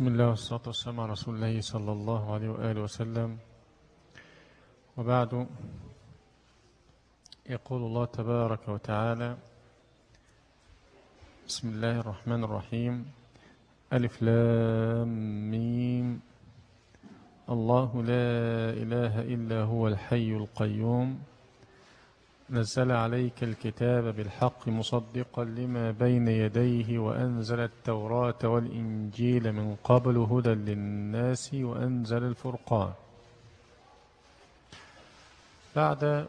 بسم الله والصلاة والسلام على رسول الله صلى الله عليه وآله وسلم. وبعد يقول الله تبارك وتعالى بسم الله الرحمن الرحيم. ألف لام ميم. الله لا إله إلا هو الحي القيوم. نزل عليك الكتاب بالحق مصدقا لما بين يديه وأنزل التوراة والإنجيل من قبل هدى للناس وأنزل الفرقان. بعد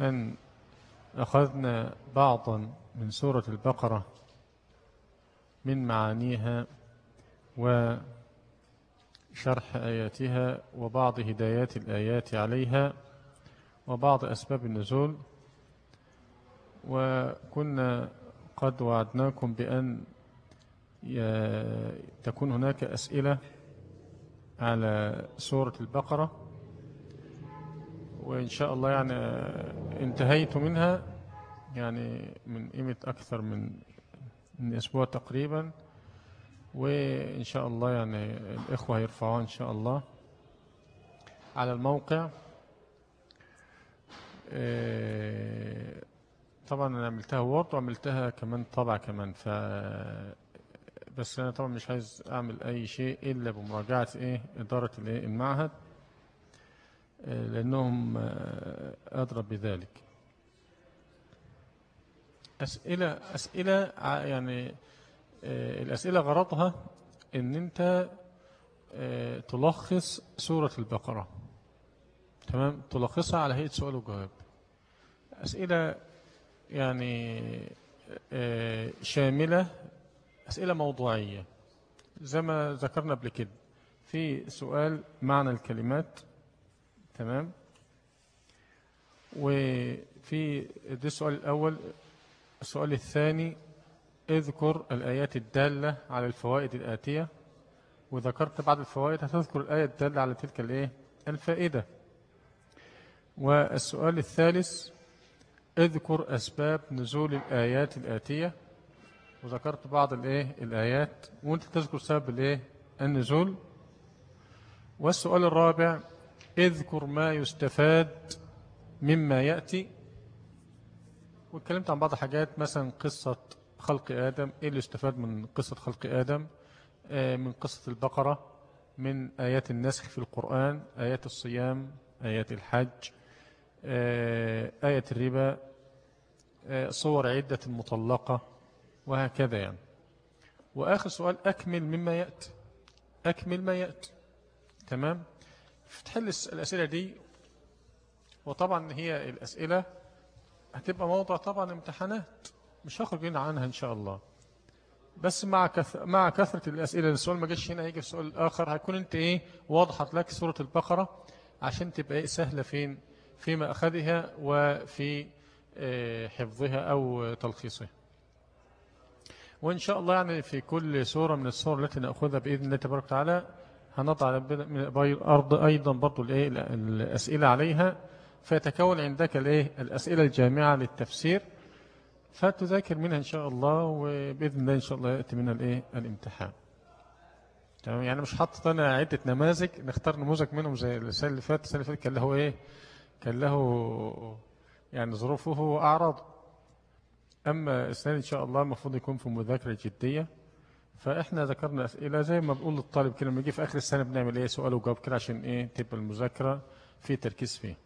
أن أخذنا بعضا من سورة البقرة من معانيها وشرح آياتها وبعض هدايات الآيات عليها وبعض أسباب النزول وكنا قد وعدناكم بأن تكون هناك أسئلة على سورة البقرة وإن شاء الله يعني انتهيت منها يعني من قيمة أكثر من من أسبوع تقريبا وإن شاء الله يعني الإخوة هيرفعوها إن شاء الله على الموقع. طبعا أنا عملتها وورد وعملتها كمان طبع كمان ف بس أنا طبعا مش عايز أعمل أي شيء إلا بمراجعة إيه إدارة الإيه المعهد لأنهم أدرى بذلك. أسئلة أسئلة يعني الأسئلة غرضها إن أنت تلخص سورة البقرة تمام؟ تلخصها على هيئة سؤال وجواب. أسئلة يعني شاملة أسئلة موضوعية. زي ما ذكرنا قبل كده في سؤال معنى الكلمات تمام؟ وفي ده السؤال الأول. السؤال الثاني اذكر الآيات الدالة على الفوائد الآتية. وذكرت بعد الفوائد هتذكر الآية الدالة على تلك الإيه؟ الفائدة. والسؤال الثالث اذكر أسباب نزول الآيات الآتية. وذكرت بعض الإيه؟ الآيات. وأنت تذكر سبب الإيه؟ النزول. والسؤال الرابع اذكر ما يستفاد مما يأتي. واتكلمت عن بعض الحاجات مثلا قصة خلق آدم. إيه اللي استفاد من قصة خلق آدم؟ آه من قصة البقرة من آيات النسخ في القرآن آيات الصيام آيات الحج آية الربا. صور عدة المطلقة وهكذا يعني. وآخر سؤال أكمل مما يأتي أكمل ما يأتي تمام؟ تحل الأسئلة دي. وطبعا هي الأسئلة هتبقى موضع طبعا امتحانات مش هخرج هنا عنها إن شاء الله. بس مع كث... مع كثرة الأسئلة السؤال ما جاش هنا هيجي السؤال الآخر. هيكون أنت إيه؟ وضحت لك سورة البقرة عشان تبقى إيه سهلة فين؟ في مأخذها وفي حفظها أو تلخيصها. وإن شاء الله يعني في كل سورة من السور التي نأخذها بإذن الله تبارك وتعالى هنضع من الأرض أيضا برضو الأسئلة عليها. فيتكون عندك الأسئلة الجامعة للتفسير. فتذاكر منها إن شاء الله وبإذن الله إن شاء الله يأتي منها الإيه الامتحان. تمام؟ يعني مش حاطط أنا عدة نماذج نختار نموذج منهم زي السنة اللي فاتت. السنة اللي فاتت كان له إيه كان له يعني ظروفه وأعراضه أما السنة إن شاء الله المفروض يكون في مذاكرة جدية. فإحنا ذكرنا أسئلة زي ما بقول للطالب كده لما يجي في آخر السنة بنعمل إيه؟ سؤال وجواب كده عشان إيه؟ تبقى المذاكرة في تركيز فيه.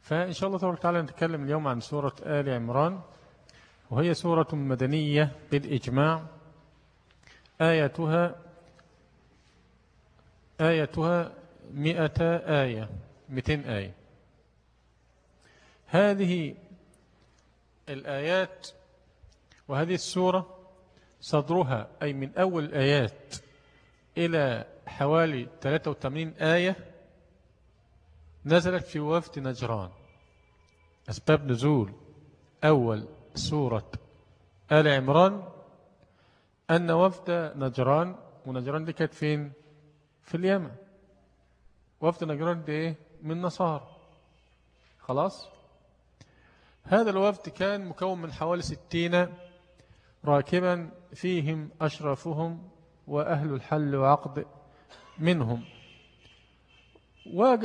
فإن شاء الله تبارك وتعالى نتكلم اليوم عن سورة آل عمران. وهي سورة مدنية بالإجماع. آياتها آياتها مئة آية 200 آية. هذه الآيات وهذه السورة صدرها أي من أول الآيات إلى حوالي 83 آية نزلت في وفد نجران. أسباب نزول أول سورة آل عمران أن وفد نجران ونجران دي كانت فين؟ في اليمن. وفد نجران دي إيه؟ من نصار خلاص؟ هذا الوفد كان مكون من حوالي ستين راكبا فيهم أشرفهم وأهل الحل وعقد منهم.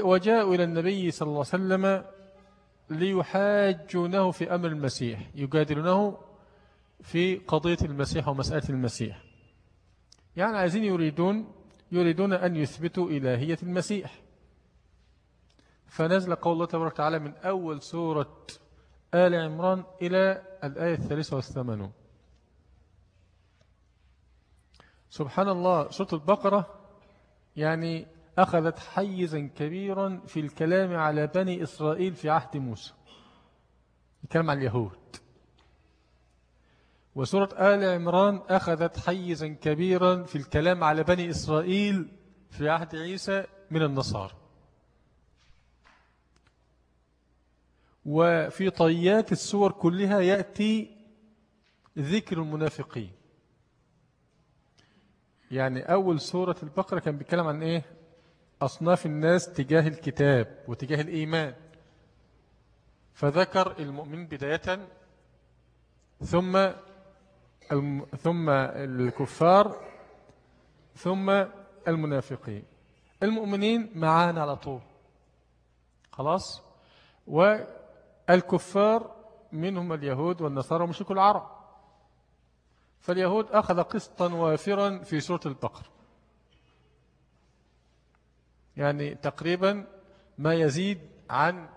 وجاءوا إلى النبي صلى الله عليه وسلم ليحاجونه في أمر المسيح يجادلونه في قضية المسيح ومسألة المسيح. يعني عايزين يريدون يريدون أن يثبتوا إلهية المسيح. فنزل قول الله تبارك وتعالى من أول سورة آل عمران إلى الآية الثالثة والثمانون سبحان الله سورة البقرة يعني أخذت حيزا كبيرا في الكلام على بني إسرائيل في عهد موسى. الكلام عن اليهود. وسورة آل عمران أخذت حيزا كبيرا في الكلام على بني إسرائيل في عهد عيسى من النصارى. وفي طيات السور كلها يأتي ذكر المنافقين. يعني أول سورة البقرة كان بيتكلم عن إيه؟ أصناف الناس تجاه الكتاب وتجاه الإيمان. فذكر المؤمن بداية ثم ثم الكفار ثم المنافقين. المؤمنين معانا على طول. خلاص؟ والكفار منهم اليهود والنصارى ومشركوا العرب. فاليهود أخذ قسطا وافرا في سورة البقر يعني تقريبا ما يزيد عن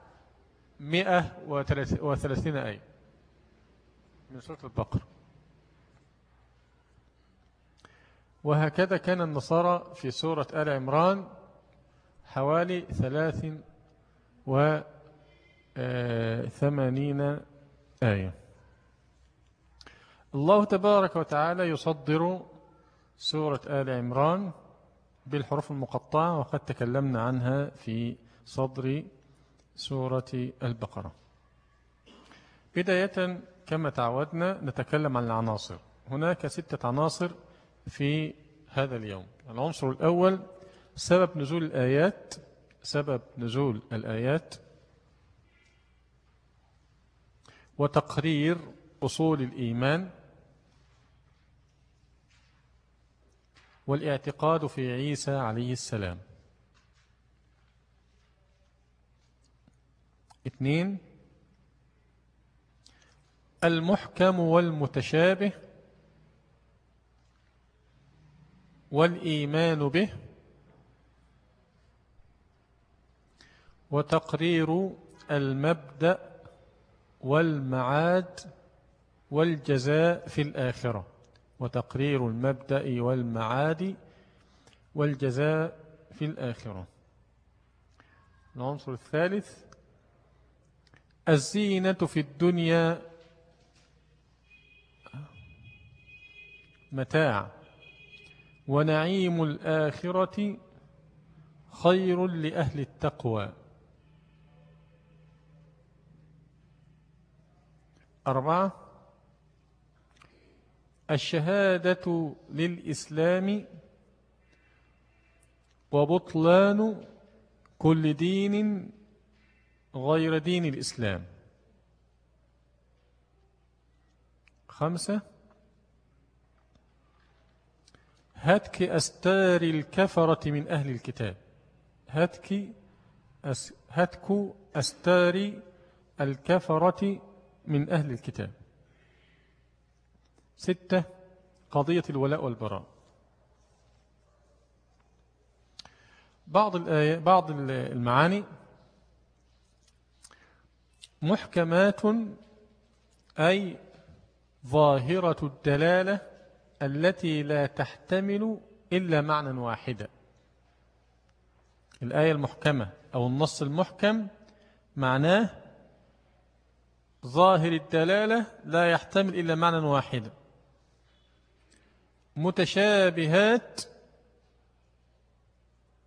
130 آية من سورة البقر وهكذا كان النصارى في سورة آل عمران حوالي ثلاث وثمانين آية. الله تبارك وتعالى يصدر سورة آل عمران بالحروف المقطعة وقد تكلمنا عنها في صدر سورة البقرة. بداية كما تعودنا نتكلم عن العناصر. هناك ستة عناصر في هذا اليوم. العنصر الأول سبب نزول الآيات. سبب نزول الآيات وتقرير أصول الإيمان والاعتقاد في عيسى عليه السلام. اثنين المحكم والمتشابه والإيمان به وتقرير المبدأ والمعاد والجزاء في الآخرة وتقرير المبدأ والمعاد والجزاء في الآخرة. العنصر الثالث الزينة في الدنيا متاع ونعيم الآخرة خير لأهل التقوى. أربعة. الشهادة للإسلام وبطلان كل دين غير دين الإسلام. خمسة. هتك أستار الكفرة من أهل الكتاب. هتك هتك أستار الكفرة من أهل الكتاب. ستة قضية الولاء والبراء. بعض الآية بعض المعاني. محكمات أي ظاهرة الدلالة التي لا تحتمل إلا معنى واحدا الآية المحكمة أو النص المحكم معناه ظاهر الدلالة لا يحتمل إلا معنى واحدا متشابهات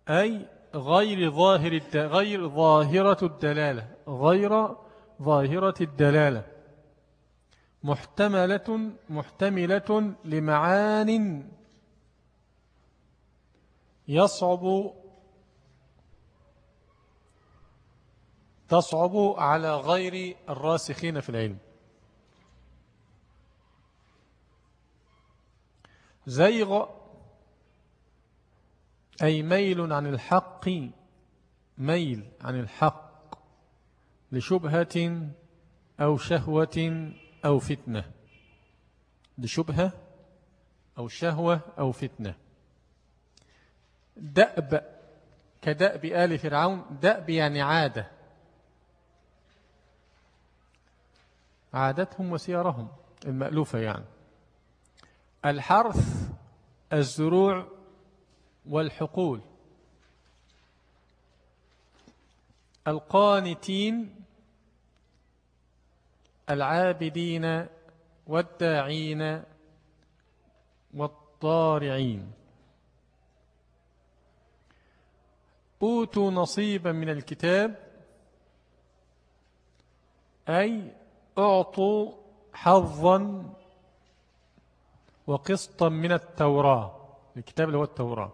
أي غير ظاهر غير ظاهرة الدلالة غير ظاهرة الدلالة. محتملة محتملة لمعان يصعب تصعب على غير الراسخين في العلم. زيغ أي ميل عن الحق ميل عن الحق لشبهة أو شهوة أو فتنة. لشبهة أو شهوة أو فتنة. دأب كدأب آل فرعون دأب يعني عادة. عادتهم وسيارهم المألوفة يعني. الحرث الزروع والحقول. القانتين العابدين والداعين والضارعين أوتوا نصيبا من الكتاب أي أعطوا حظا وقسطا من التوراة الكتاب اللي هو التوراة.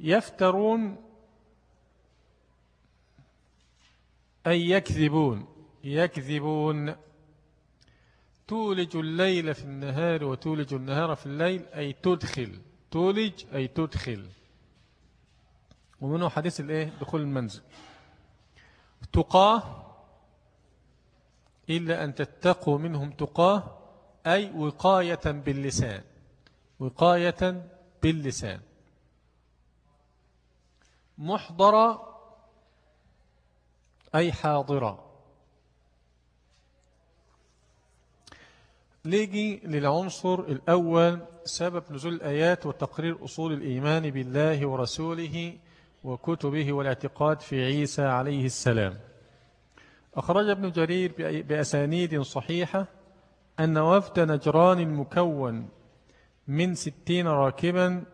يفترون أي يكذبون. يكذبون. تولج الليل في النهار وتولج النهار في الليل أي تدخل. تولج أي تدخل. ومنه حديث الإيه؟ دخول المنزل. تقاه إلا أن تتقوا منهم تقاه أي وقاية باللسان. وقاية باللسان. محضرة أي حاضرة. نيجي للعنصر الأول سبب نزول الآيات وتقرير أصول الإيمان بالله ورسوله وكتبه والاعتقاد في عيسى عليه السلام. أخرج ابن جرير بأسانيد صحيحة أن وفد نجران المكون من ستين راكبا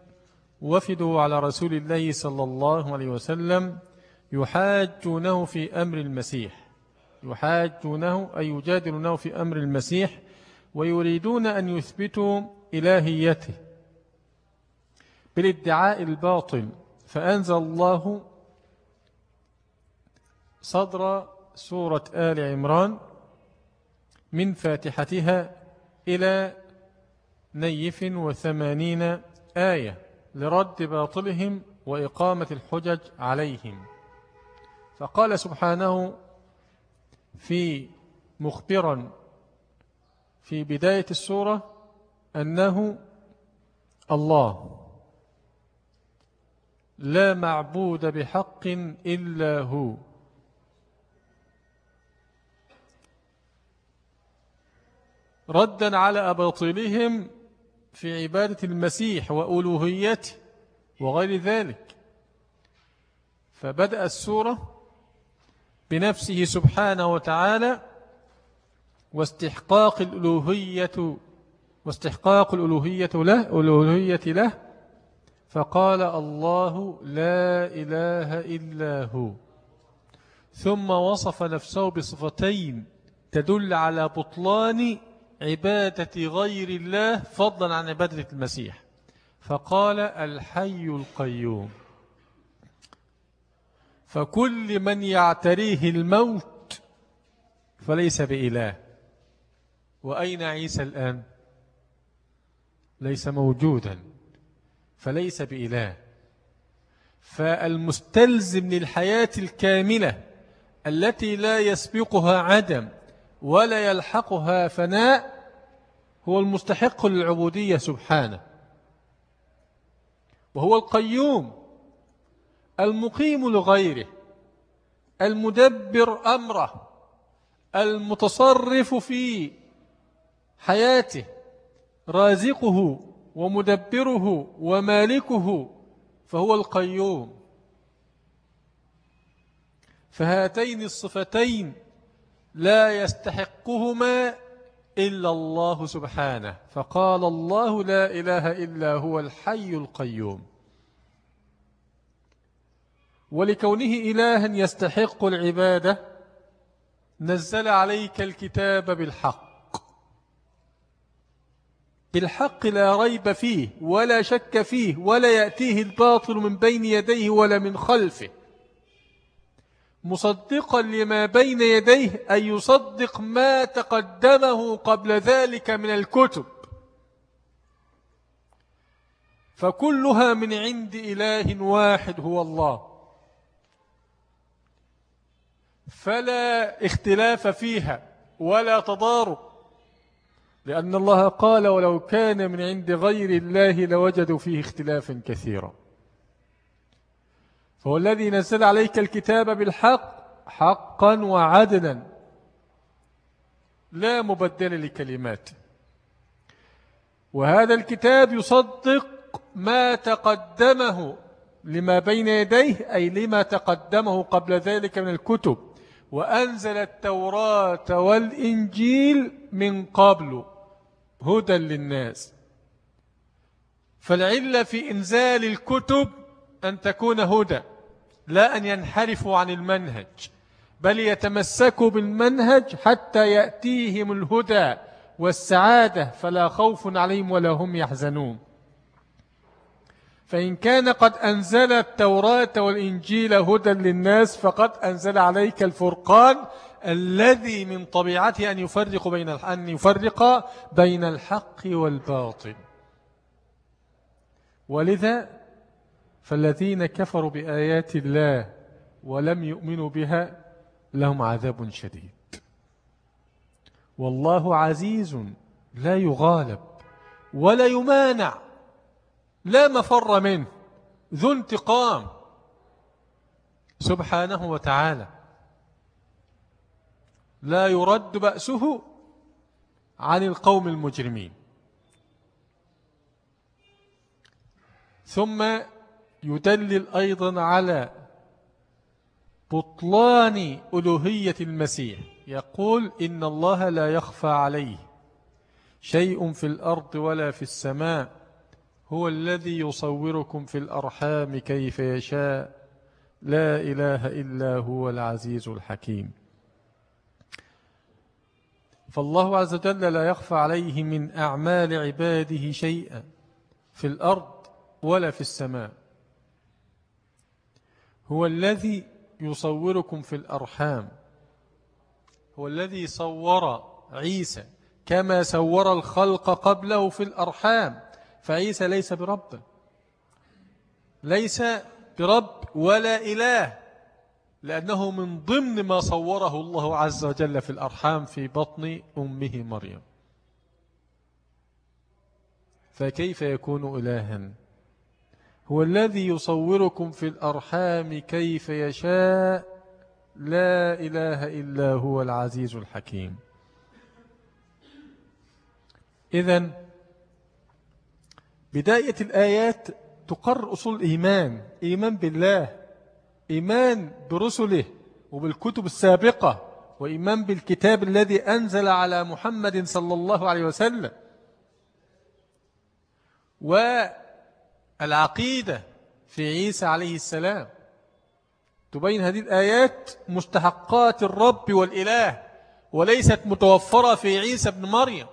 وفدوا على رسول الله صلى الله عليه وسلم يحاجونه في أمر المسيح. يحاجونه أي يجادلونه في أمر المسيح ويريدون أن يثبتوا إلهيته بالادعاء الباطل. فأنزل الله صدر سورة آل عمران من فاتحتها إلى نيف وثمانين آية لرد باطلهم وإقامة الحجج عليهم. فقال سبحانه في مخبرا في بداية السورة أنه الله لا معبود بحق إلا هو. ردا على أباطلهم في عبادة المسيح وألوهيته وغير ذلك. فبدأ السورة بنفسه سبحانه وتعالى واستحقاق الألوهية واستحقاق الألوهية له ألوهية له فقال الله لا إله إلا هو. ثم وصف نفسه بصفتين تدل على بطلان عبادة غير الله فضلا عن عبادة المسيح. فقال الحي القيوم. فكل من يعتريه الموت فليس بإله. وأين عيسى الآن؟ ليس موجودا. فليس بإله. فالمستلزم للحياة الكاملة التي لا يسبقها عدم ولا يلحقها فناء هو المستحق للعبودية سبحانه. وهو القيوم المقيم لغيره المدبر أمره المتصرف في حياته رازقه ومدبره ومالكه فهو القيوم. فهاتين الصفتين لا يستحقهما إلا الله سبحانه. فقال الله لا إله إلا هو الحي القيوم. ولكونه إلها يستحق العبادة نزل عليك الكتاب بالحق. بالحق لا ريب فيه ولا شك فيه ولا يأتيه الباطل من بين يديه ولا من خلفه. مصدقا لما بين يديه أن يصدق ما تقدمه قبل ذلك من الكتب. فكلها من عند إله واحد هو الله. فلا اختلاف فيها ولا تضارب لأن الله قال ولو كان من عند غير الله لوجدوا فيه اختلافا كثيرا. فهو الذي نزل عليك الكتاب بالحق حقا وعدلا. لا مبدل لكلماته وهذا الكتاب يصدق ما تقدمه لما بين يديه أي لما تقدمه قبل ذلك من الكتب. وأنزل التوراة والإنجيل من قبل هدى للناس. فالعلة في إنزال الكتب أن تكون هدى. لا أن ينحرفوا عن المنهج بل يتمسكوا بالمنهج حتى يأتيهم الهدى والسعادة فلا خوف عليهم ولا هم يحزنون. فإن كان قد أنزل التوراة والإنجيل هدى للناس فقد أنزل عليك الفرقان الذي من طبيعته أن يفرق بين أن يفرق بين الحق والباطل. ولذا فالذين كفروا بآيات الله ولم يؤمنوا بها لهم عذاب شديد. والله عزيز لا يغالب ولا يمانع لا مفر منه ذو انتقام. سبحانه وتعالى لا يرد بأسه عن القوم المجرمين. ثم يدلل أيضا على بطلان ألوهية المسيح. يقول إن الله لا يخفى عليه. شيء في الأرض ولا في السماء. هو الذي يصوركم في الأرحام كيف يشاء. لا إله إلا هو العزيز الحكيم. فالله عز وجل لا يخفى عليه من أعمال عباده شيئا في الأرض ولا في السماء. هو الذي يصوركم في الأرحام. هو الذي صور عيسى كما صور الخلق قبله في الأرحام. فعيسى ليس برب. ليس برب ولا إله لأنه من ضمن ما صوره الله عز وجل في الأرحام في بطن أمه مريم. فكيف يكون إلها؟ هو الذي يصوركم في الأرحام كيف يشاء. لا إله إلا هو العزيز الحكيم. إذن بداية الآيات تقر أصول الإيمان إيمان بالله إيمان برسله وبالكتب السابقة وإيمان بالكتاب الذي أنزل على محمد صلى الله عليه وسلم. والعقيدة في عيسى عليه السلام. تبين هذه الآيات مستحقات الرب والإله وليست متوفرة في عيسى بن مريم.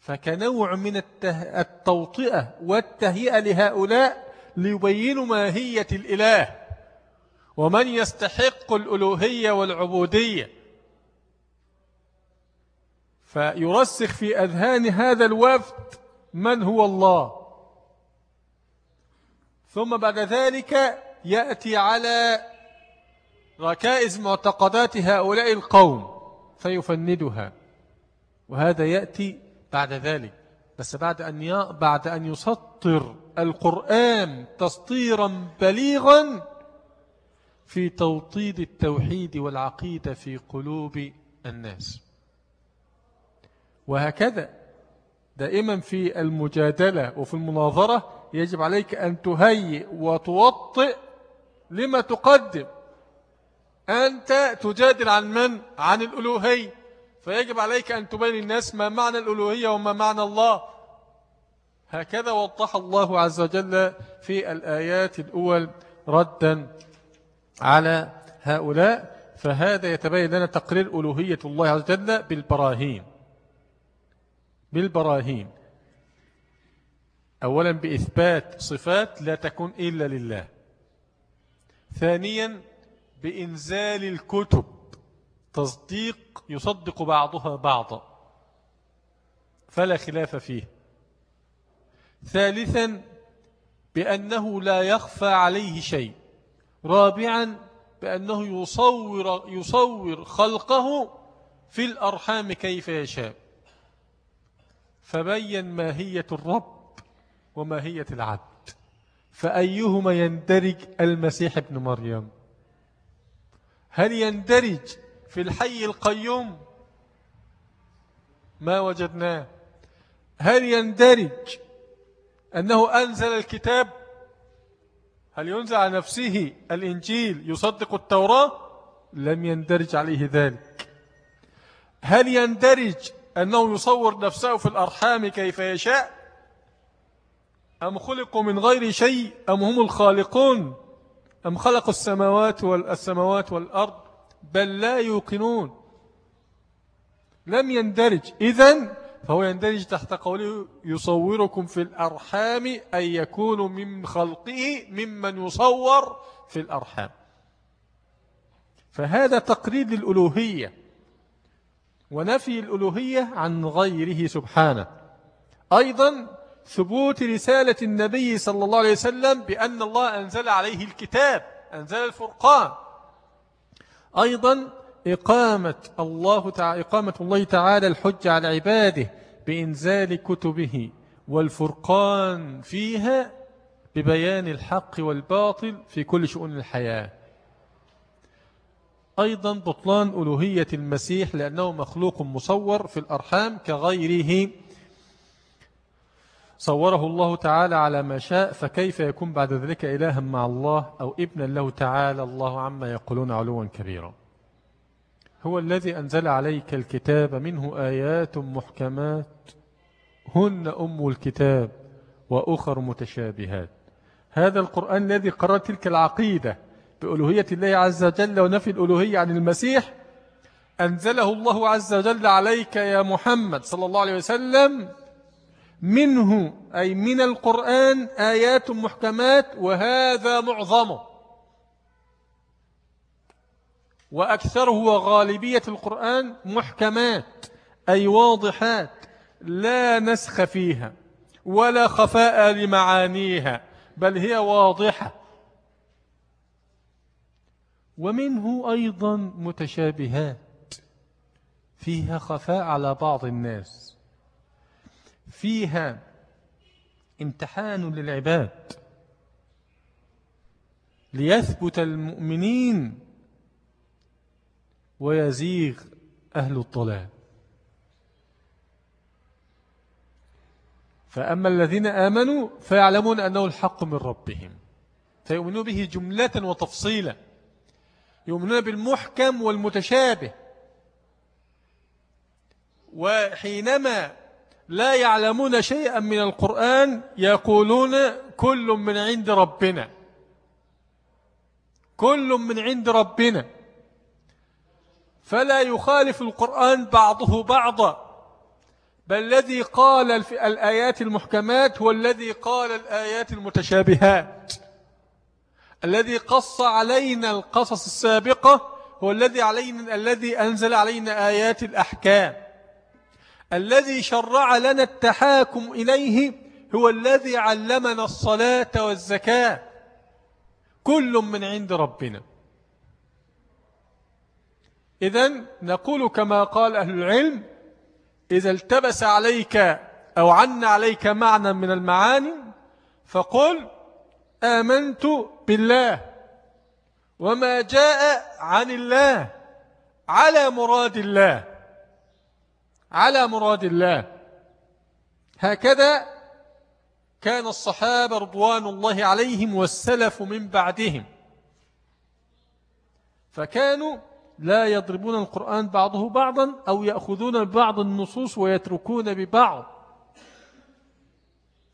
فكنوع من التوطئة والتهيئة لهؤلاء ليبينوا ماهية الإله ومن يستحق الألوهية والعبودية. فيرسخ في أذهان هذا الوفد من هو الله. ثم بعد ذلك يأتي على ركائز معتقدات هؤلاء القوم فيفندها. وهذا يأتي بعد ذلك. بس بعد أن بعد أن يسطر القرآن تسطيرا بليغا في توطيد التوحيد والعقيدة في قلوب الناس. وهكذا دائما في المجادلة وفي المناظرة يجب عليك أن تهيئ وتوطئ لما تقدم. أنت تجادل عن من؟ عن الألوهية. فيجب عليك أن تبين الناس ما معنى الألوهية وما معنى الله. هكذا وضح الله عز وجل في الآيات الأول ردا على هؤلاء. فهذا يتبين لنا تقرير ألوهية الله عز وجل بالبراهين. بالبراهين. أولا بإثبات صفات لا تكون إلا لله. ثانيا بإنزال الكتب. تصديق يصدق بعضها بعضا. فلا خلاف فيه. ثالثا بأنه لا يخفى عليه شيء. رابعا بأنه يصور, يصور خلقه في الأرحام كيف يشاء. فبين ماهية الرب وماهية العبد. فأيهما يندرج المسيح ابن مريم؟ هل يندرج في الحي القيوم؟ ما وجدناه. هل يندرج أنه أنزل الكتاب؟ هل ينزل نفسه الإنجيل يصدق التوراة؟ لم يندرج عليه ذلك. هل يندرج أنه يصور نفسه في الأرحام كيف يشاء أم خلقوا من غير شيء أم هم الخالقون أم خلقوا السماوات والسماوات والأرض بل لا يوقنون. لم يندرج. إذن فهو يندرج تحت قوله يصوركم في الأرحام أن يكون من خلقه ممن يصور في الأرحام. فهذا تقرير للألوهية. ونفي الألوهية عن غيره سبحانه. أيضا ثبوت رسالة النبي صلى الله عليه وسلم بأن الله أنزل عليه الكتاب أنزل الفرقان. أيضا إقامة الله تعالى إقامة الله تعالى الحج على عباده بإنزال كتبه والفرقان فيها ببيان الحق والباطل في كل شؤون الحياة. أيضا بطلان ألوهية المسيح لأنه مخلوق مصور في الأرحام كغيره. صوره الله تعالى على ما شاء فكيف يكون بعد ذلك إلها مع الله أو ابنا له تعالى؟ الله عما يقولون علوا كبيرا. هو الذي أنزل عليك الكتاب منه آيات محكمات. هن أم الكتاب وأخر متشابهات. هذا القرآن الذي قرر تلك العقيدة. بألوهية الله عز وجل ونفي الألوهية عن المسيح أنزله الله عز وجل عليك يا محمد صلى الله عليه وسلم منه أي من القرآن آيات محكمات وهذا معظمه. وأكثره وغالبية القرآن محكمات أي واضحات لا نسخ فيها ولا خفاء لمعانيها بل هي واضحة. ومنه أيضا متشابهات فيها خفاء على بعض الناس. فيها امتحان للعباد. ليثبت المؤمنين ويزيغ أهل الضلال. فأما الذين آمنوا فيعلمون أنه الحق من ربهم فيؤمنون به جملة وتفصيلا. يؤمنون بالمحكم والمتشابه. وحينما لا يعلمون شيئا من القرآن يقولون كل من عند ربنا. كل من عند ربنا. فلا يخالف القرآن بعضه بعضا. بل الذي قال الآيات المحكمات هو الذي قال الآيات المتشابهات. الذي قص علينا القصص السابقة هو الذي علينا الذي أنزل علينا آيات الأحكام. الذي شرع لنا التحاكم إليه هو الذي علمنا الصلاة والزكاة. كل من عند ربنا. إذن نقول كما قال أهل العلم إذا التبس عليك أو عن عليك معنى من المعاني فقل آمنت بالله وما جاء عن الله على مراد الله. على مراد الله. هكذا كان الصحابة رضوان الله عليهم والسلف من بعدهم. فكانوا لا يضربون القرآن بعضه بعضا أو يأخذون ببعض النصوص ويتركون ببعض.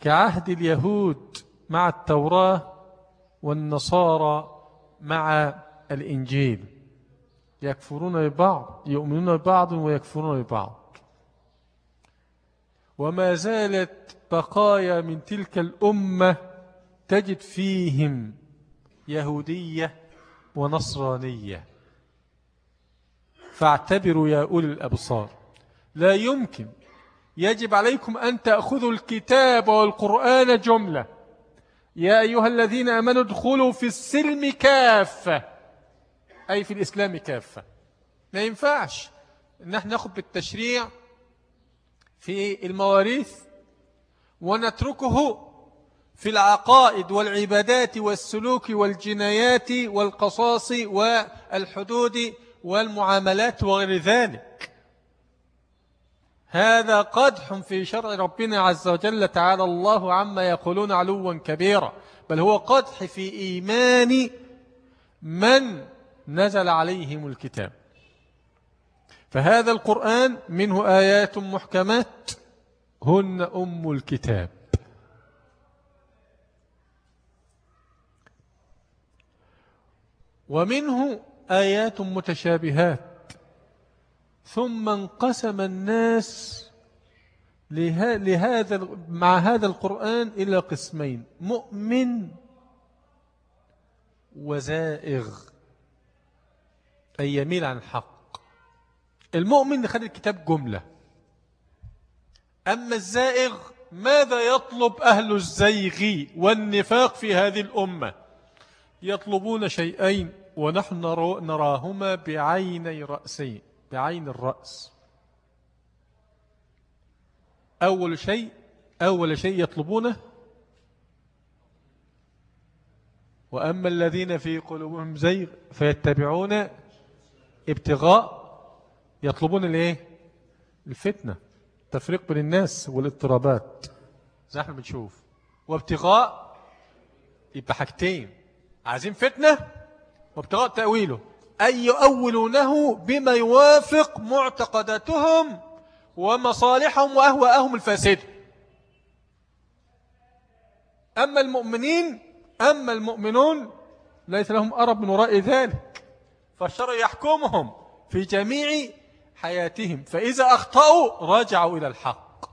كعهد اليهود. مع التوراة والنصارى مع الإنجيل. يكفرون ببعض يؤمنون ببعض ويكفرون ببعض وما زالت بقايا من تلك الأمة تجد فيهم يهودية ونصرانية. فاعتبروا يا أولي الأبصار. لا يمكن يجب عليكم أن تأخذوا الكتاب والقرآن جملة. يا أيها الذين أمنوا ادخلوا في السلم كافة. أي في الإسلام كافة. ما ينفعش ان إحنا ناخد بالتشريع في المواريث ونتركه في العقائد والعبادات والسلوك والجنايات والقصاص والحدود والمعاملات وغير ذلك. هذا قدح في شرع ربنا عز وجل تعالى الله عما يقولون علوا كبيرا بل هو قدح في إيمان من نزل عليهم الكتاب. فهذا القرآن منه آيات محكمات هن أم الكتاب. ومنه آيات متشابهات. ثم انقسم الناس لهذا مع هذا القرآن إلى قسمين مؤمن وزائغ أي يميل عن الحق. المؤمن خد الكتاب جملة. أما الزائغ ماذا يطلب أهل الزيغ والنفاق في هذه الأمة؟ يطلبون شيئين ونحن نراهما بعيني رأسين. بعين الرأس. أول شيء أول شيء يطلبونه وأما الذين في قلوبهم زيغ فيتبعون ابتغاء يطلبون الإيه؟ الفتنة تفريق بين الناس والاضطرابات. زي إحنا بنشوف. وابتغاء يبقى حاجتين. عايزين فتنة وابتغاء تأويله. أي يؤولونه بما يوافق معتقداتهم ومصالحهم وأهواءهم الفاسدة أما المؤمنين أما المؤمنون ليس لهم أرب من وراء ذلك. فالشرع يحكمهم في جميع حياتهم. فإذا أخطأوا رجعوا إلى الحق.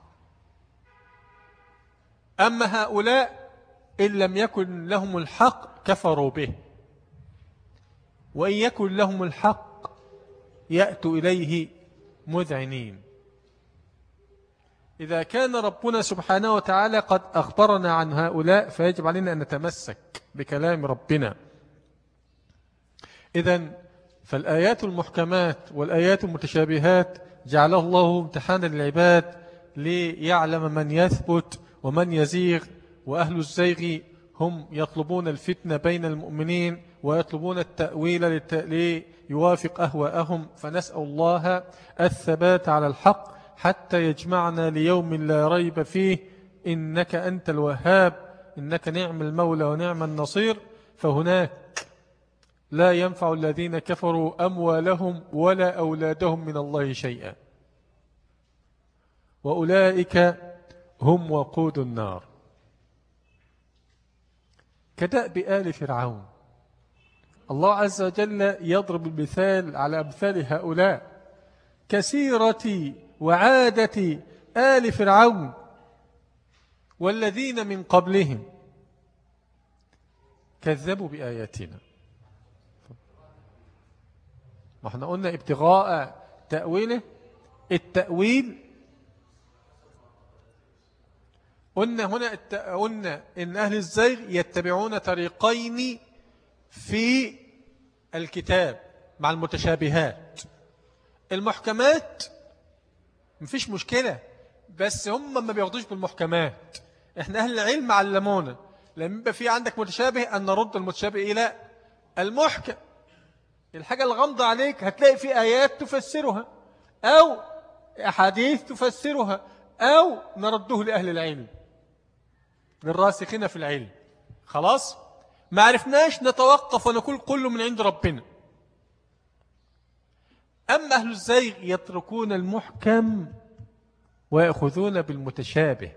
أما هؤلاء إن لم يكن لهم الحق كفروا به. وإن يكن لهم الحق يأتوا إليه مذعنين. إذا كان ربنا سبحانه وتعالى قد أخبرنا عن هؤلاء فيجب علينا أن نتمسك بكلام ربنا. إذا فالآيات المحكمات والآيات المتشابهات جعله الله امتحانا للعباد ليعلم من يثبت ومن يزيغ وأهل الزيغ هم يطلبون الفتنة بين المؤمنين ويطلبون التأويل ليوافق أهواءهم فنسأل الله الثبات على الحق حتى يجمعنا ليوم لا ريب فيه. إنك أنت الوهاب إنك نعم المولى ونعم النصير. فهناك لا ينفع الذين كفروا أموالهم ولا أولادهم من الله شيئا. وأولئك هم وقود النار. كدأب آل فرعون الله عز وجل يضرب المثال على أمثال هؤلاء. كسيرة وعادة آل فرعون والذين من قبلهم كذبوا بآياتنا. ما إحنا قلنا ابتغاء تأويله التأويل. قلنا هنا قلنا إن أهل الزيغ يتبعون طريقين في الكتاب مع المتشابهات. المحكمات مفيش مشكلة بس هم ما بياخدوش بالمحكمات. إحنا أهل العلم علمونا لما يبقى في عندك متشابه أن نرد المتشابه إلى المحكم. الحاجة الغمضة عليك هتلاقي في آيات تفسرها أو أحاديث تفسرها أو نرده لأهل العلم للراسخين في العلم. خلاص؟ ما عرفناش نتوقف ونقول كله من عند ربنا. أما أهل الزيغ يتركون المحكم ويأخذون بالمتشابه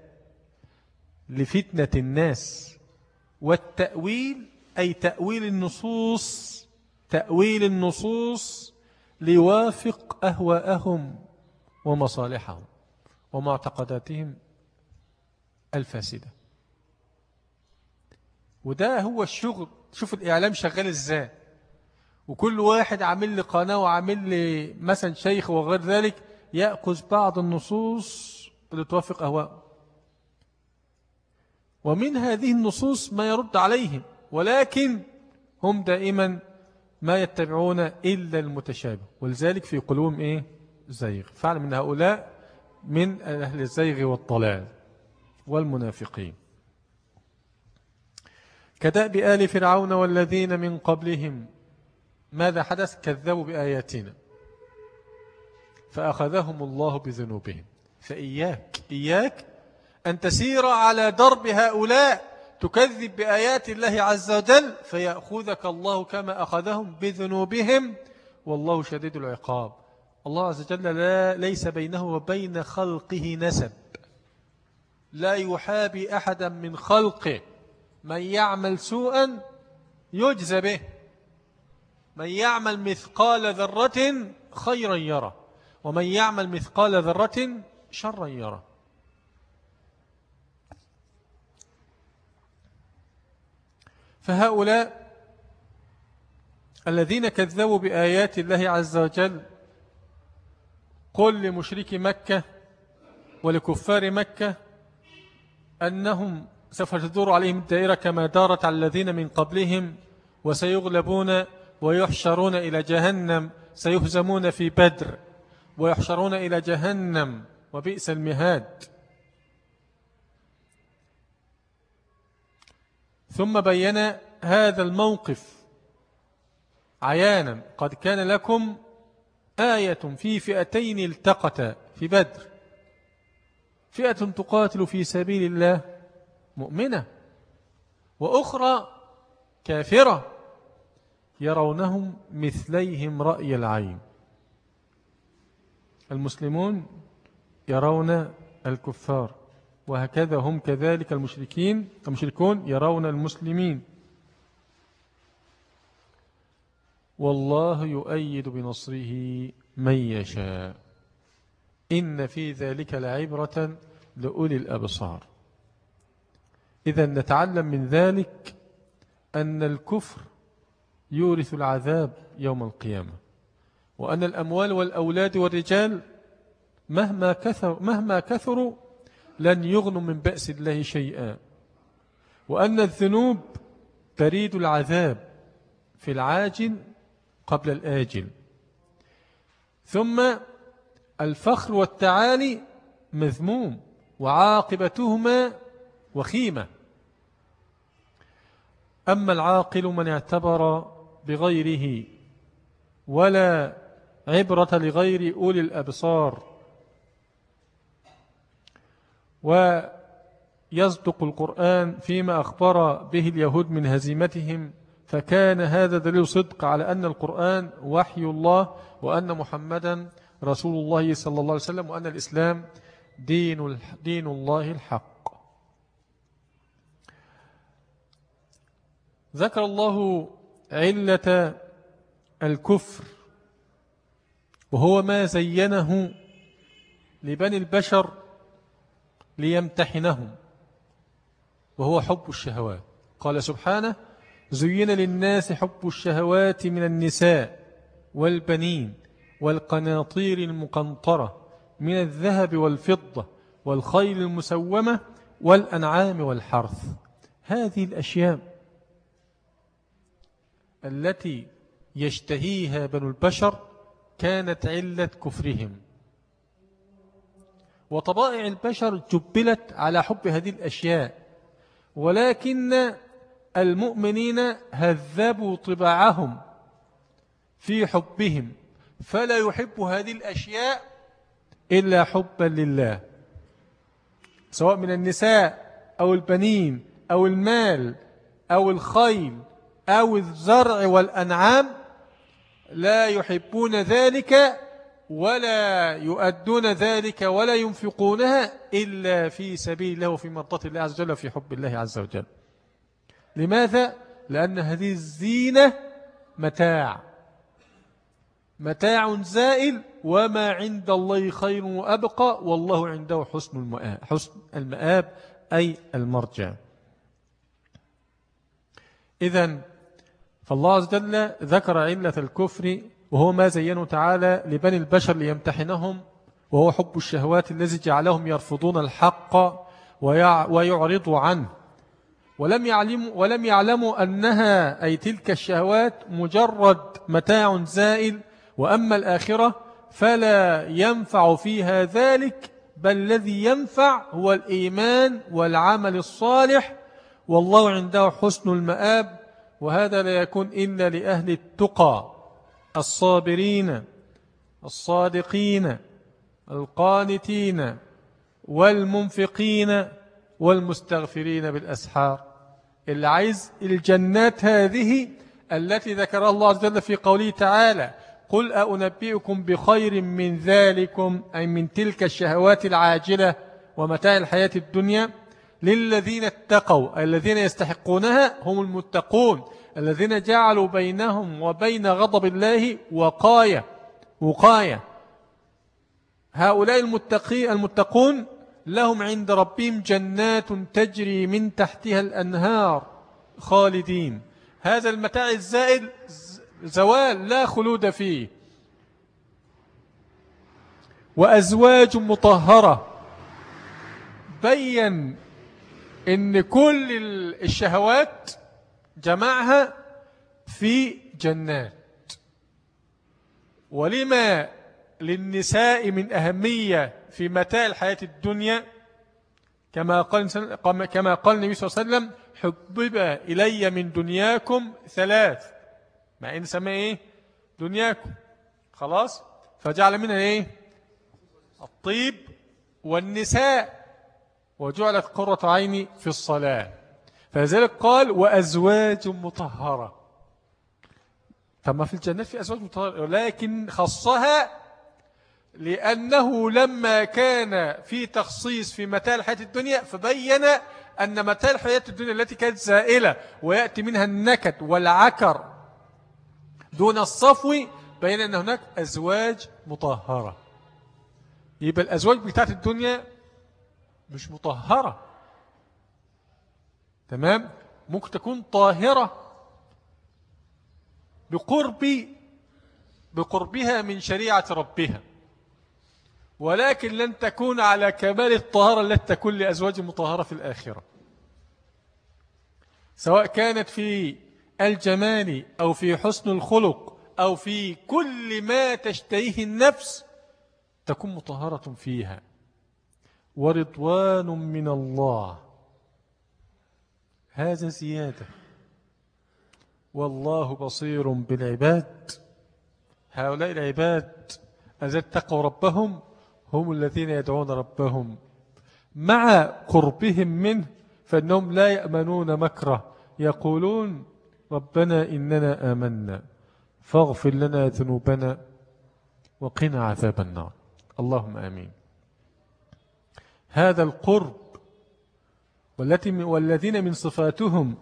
لفتنة الناس والتأويل أي تأويل النصوص تأويل النصوص ليوافق أهواءهم ومصالحهم ومعتقداتهم الفاسدة. وده هو الشغل. شوف الإعلام شغال إزاي. وكل واحد عامل لي قناة وعامل لي مثلا شيخ وغير ذلك يأخذ بعض النصوص اللي توافق أهواءه. ومن هذه النصوص ما يرد عليهم ولكن هم دائما ما يتبعون إلا المتشابه. ولذلك في قلوبهم إيه؟ زيغ. فعلا من هؤلاء من أهل الزيغ والضلال والمنافقين. كدأب آل فرعون والذين من قبلهم. ماذا حدث؟ كذبوا بآياتنا. فأخذهم الله بذنوبهم. فإياك إياك أن تسير على درب هؤلاء تكذب بآيات الله عز وجل فيأخذك الله كما أخذهم بذنوبهم. والله شديد العقاب. الله عز وجل لا ليس بينه وبين خلقه نسب. لا يحابي أحدا من خلقه. من يعمل سوءا يجزى به. من يعمل مثقال ذرة خيرا يرى ومن يعمل مثقال ذرة شرا يرى فهؤلاء الذين كذبوا بآيات الله عز وجل قل لمشرك مكة ولكفار مكة أنهم سوف تدور عليهم الدائرة كما دارت على الذين من قبلهم وسيغلبون ويحشرون إلى جهنم سيهزمون في بدر ويحشرون إلى جهنم وبئس المهاد. ثم بين هذا الموقف عيانا قد كان لكم آية في فئتين التقتا في بدر. فئة تقاتل في سبيل الله مؤمنة وأخرى كافرة يرونهم مثليهم رأي العين. المسلمون يرون الكفار وهكذا هم كذلك المشركين المشركون يرون المسلمين. والله يؤيد بنصره من يشاء. إن في ذلك لعبرة لأولي الأبصار. إذا نتعلم من ذلك أن الكفر يورث العذاب يوم القيامة وأن الأموال والأولاد والرجال مهما كثر مهما كثروا لن يغنوا من بأس الله شيئا وأن الذنوب تريد العذاب في العاجل قبل الآجل. ثم الفخر والتعالي مذموم وعاقبتهما وخيمة. أما العاقل من اعتبر بغيره ولا عبرة لغير أولي الأبصار ويصدق القرآن فيما أخبر به اليهود من هزيمتهم فكان هذا دليل صدق على أن القرآن وحي الله وأن محمدا رسول الله صلى الله عليه وسلم وأن الإسلام دين, دين الله الحق. ذكر الله علة الكفر وهو ما زينه لبني البشر ليمتحنهم وهو حب الشهوات. قال سبحانه زين للناس حب الشهوات من النساء والبنين والقناطير المقنطرة من الذهب والفضة والخيل المسومة والأنعام والحرث. هذه الأشياء التي يشتهيها بنو البشر كانت علة كفرهم. وطبائع البشر جبلت على حب هذه الأشياء ولكن المؤمنين هذبوا طباعهم في حبهم فلا يحب هذه الأشياء إلا حبا لله سواء من النساء أو البنين أو المال أو الخيل أو الزرع والأنعام لا يحبون ذلك ولا يؤدون ذلك ولا ينفقونها إلا في سبيل الله وفي مرضاة الله عز وجل وفي حب الله عز وجل. لماذا؟ لأن هذه الزينة متاع. متاع زائل وما عند الله خير وأبقى والله عنده حسن المآب, حسن المآب أي المرجع. إذا فالله عز وجل ذكر علة الكفر وهو ما زينه تعالى لبني البشر ليمتحنهم وهو حب الشهوات الذي جعلهم يرفضون الحق ويعرضوا عنه. ولم يعلموا, ولم يعلموا أنها أي تلك الشهوات مجرد متاع زائل وأما الآخرة فلا ينفع فيها ذلك بل الذي ينفع هو الإيمان والعمل الصالح والله عنده حسن المآب. وهذا لا يكون إلا لأهل التقى الصابرين الصادقين القانتين والمنفقين والمستغفرين بالأسحار. اللي عايز الجنات هذه التي ذكرها الله عز وجل في قوله تعالى قل أنبئكم بخير من ذلكم أي من تلك الشهوات العاجلة ومتاع الحياة الدنيا. للذين اتقوا الذين يستحقونها هم المتقون الذين جعلوا بينهم وبين غضب الله وقاية وقاية. هؤلاء المتقون لهم عند ربهم جنات تجري من تحتها الأنهار خالدين. هذا المتاع الزائل زوال لا خلود فيه. وأزواج مطهرة. بين إن كل الشهوات جمعها في جنات. ولما للنساء من أهمية في متاع الحياة الدنيا كما قال كما قال النبي صلى الله عليه وسلم حبب إلي من دنياكم ثلاث. مع إن سمى إيه؟ دنياكم. خلاص؟ فجعل منها إيه؟ الطيب والنساء. وجعلت قرة عيني في الصلاة. فلذلك قال وأزواج مطهرة. فما في الجنة في أزواج مطهرة لكن خصها لأنه لما كان في تخصيص في متاع الحياة الدنيا فبين أن متاع الحياة الدنيا التي كانت زائلة ويأتي منها النكد والعكر دون الصفو بين أن هناك أزواج مطهرة. يبقى الأزواج بتاعت الدنيا مش مطهرة. تمام؟ ممكن تكون طاهرة بقرب بقربها من شريعة ربها. ولكن لن تكون على كمال الطهارة التي تكون لأزواج مطهرة في الآخرة. سواء كانت في الجمال أو في حسن الخلق أو في كل ما تشتهيه النفس تكون مطهرة فيها. ورضوان من الله. هذا زيادة. والله بصير بالعباد. هؤلاء العباد الذين اتقوا ربهم؟ هم الذين يدعون ربهم. مع قربهم منه فإنهم لا يأمنون مكره. يقولون ربنا إننا آمنا. فاغفر لنا ذنوبنا وقنا عذاب النار. اللهم آمين. هذا القرب والتي والذين من صفاتهم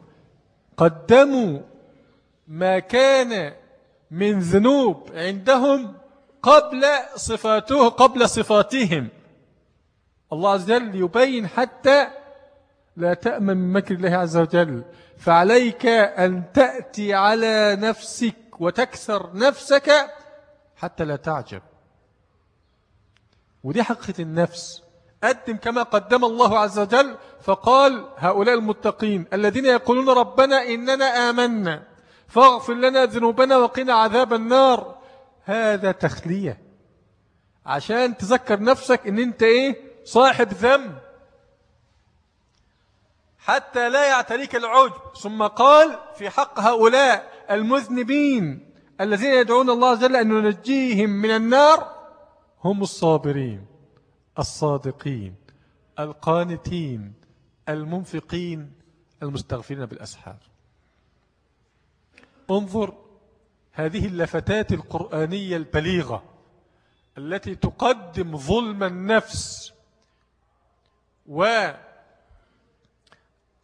قدموا ما كان من ذنوب عندهم قبل صفاته قبل صفاتهم. الله عز وجل يبين حتى لا تأمن من مكر الله عز وجل. فعليك أن تأتي على نفسك وتكسر نفسك حتى لا تعجب. ودي حقة النفس. قدم كما قدم الله عز وجل فقال هؤلاء المتقين الذين يقولون ربنا إننا آمنا فاغفر لنا ذنوبنا وقنا عذاب النار. هذا تخلية. عشان تذكر نفسك إن أنت إيه؟ صاحب ذنب. حتى لا يعتريك العجب. ثم قال في حق هؤلاء المذنبين الذين يدعون الله وجل أن ننجيهم من النار هم الصابرين. الصادقين القانتين المنفقين المستغفرين بالأسحار. انظر هذه اللفتات القرآنية البليغة التي تقدم ظلم النفس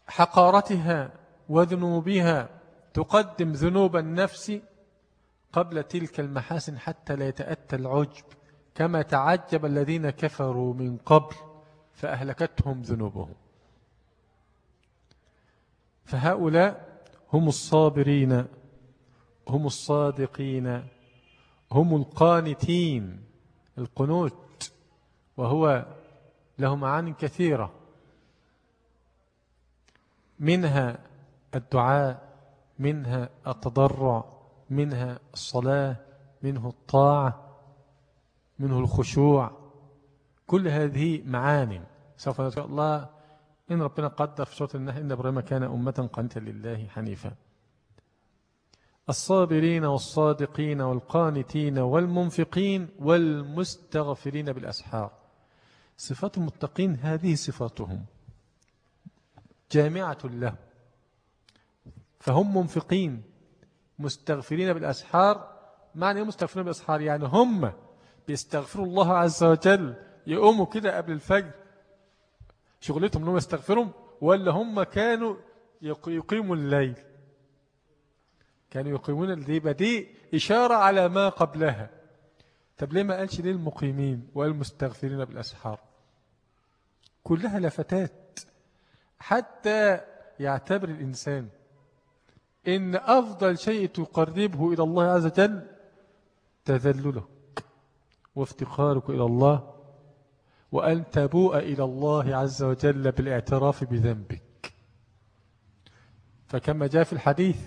وحقارتها وذنوبها تقدم ذنوب النفس قبل تلك المحاسن حتى لا يتأتى العجب. كما تعجب الذين كفروا من قبل فأهلكتهم ذنوبهم. فهؤلاء هم الصابرين هم الصادقين هم القانتين القنوت وهو له معان كثيرة منها الدعاء منها التضرع منها الصلاة منه الطاعة منه الخشوع. كل هذه معان سوف نسأل الله. إن ربنا قدر في سورة النحل إن إبراهيم كان أمة قانتا لله حنيفا. الصابرين والصادقين والقانتين والمنفقين والمستغفرين بالأسحار. صفات المتقين هذه صفاتهم. جامعة له فهم منفقين. مستغفرين بالأسحار. معنى مستغفرين بالأسحار يعني هم بيستغفروا الله عز وجل يقوموا كده قبل الفجر. شغلتهم إنهم يستغفروا ولا هم كانوا يقيموا الليل. كانوا يقيمون الليل. دي إشارة على ما قبلها. طب ليه ما قالش ليه المقيمين والمستغفرين بالأسحار؟ كلها لفتات. حتى يعتبر الإنسان إن أفضل شيء تقربه إلى الله عز وجل تذللك وافتقارك إلى الله وأن تبوء إلى الله عز وجل بالاعتراف بذنبك. فكما جاء في الحديث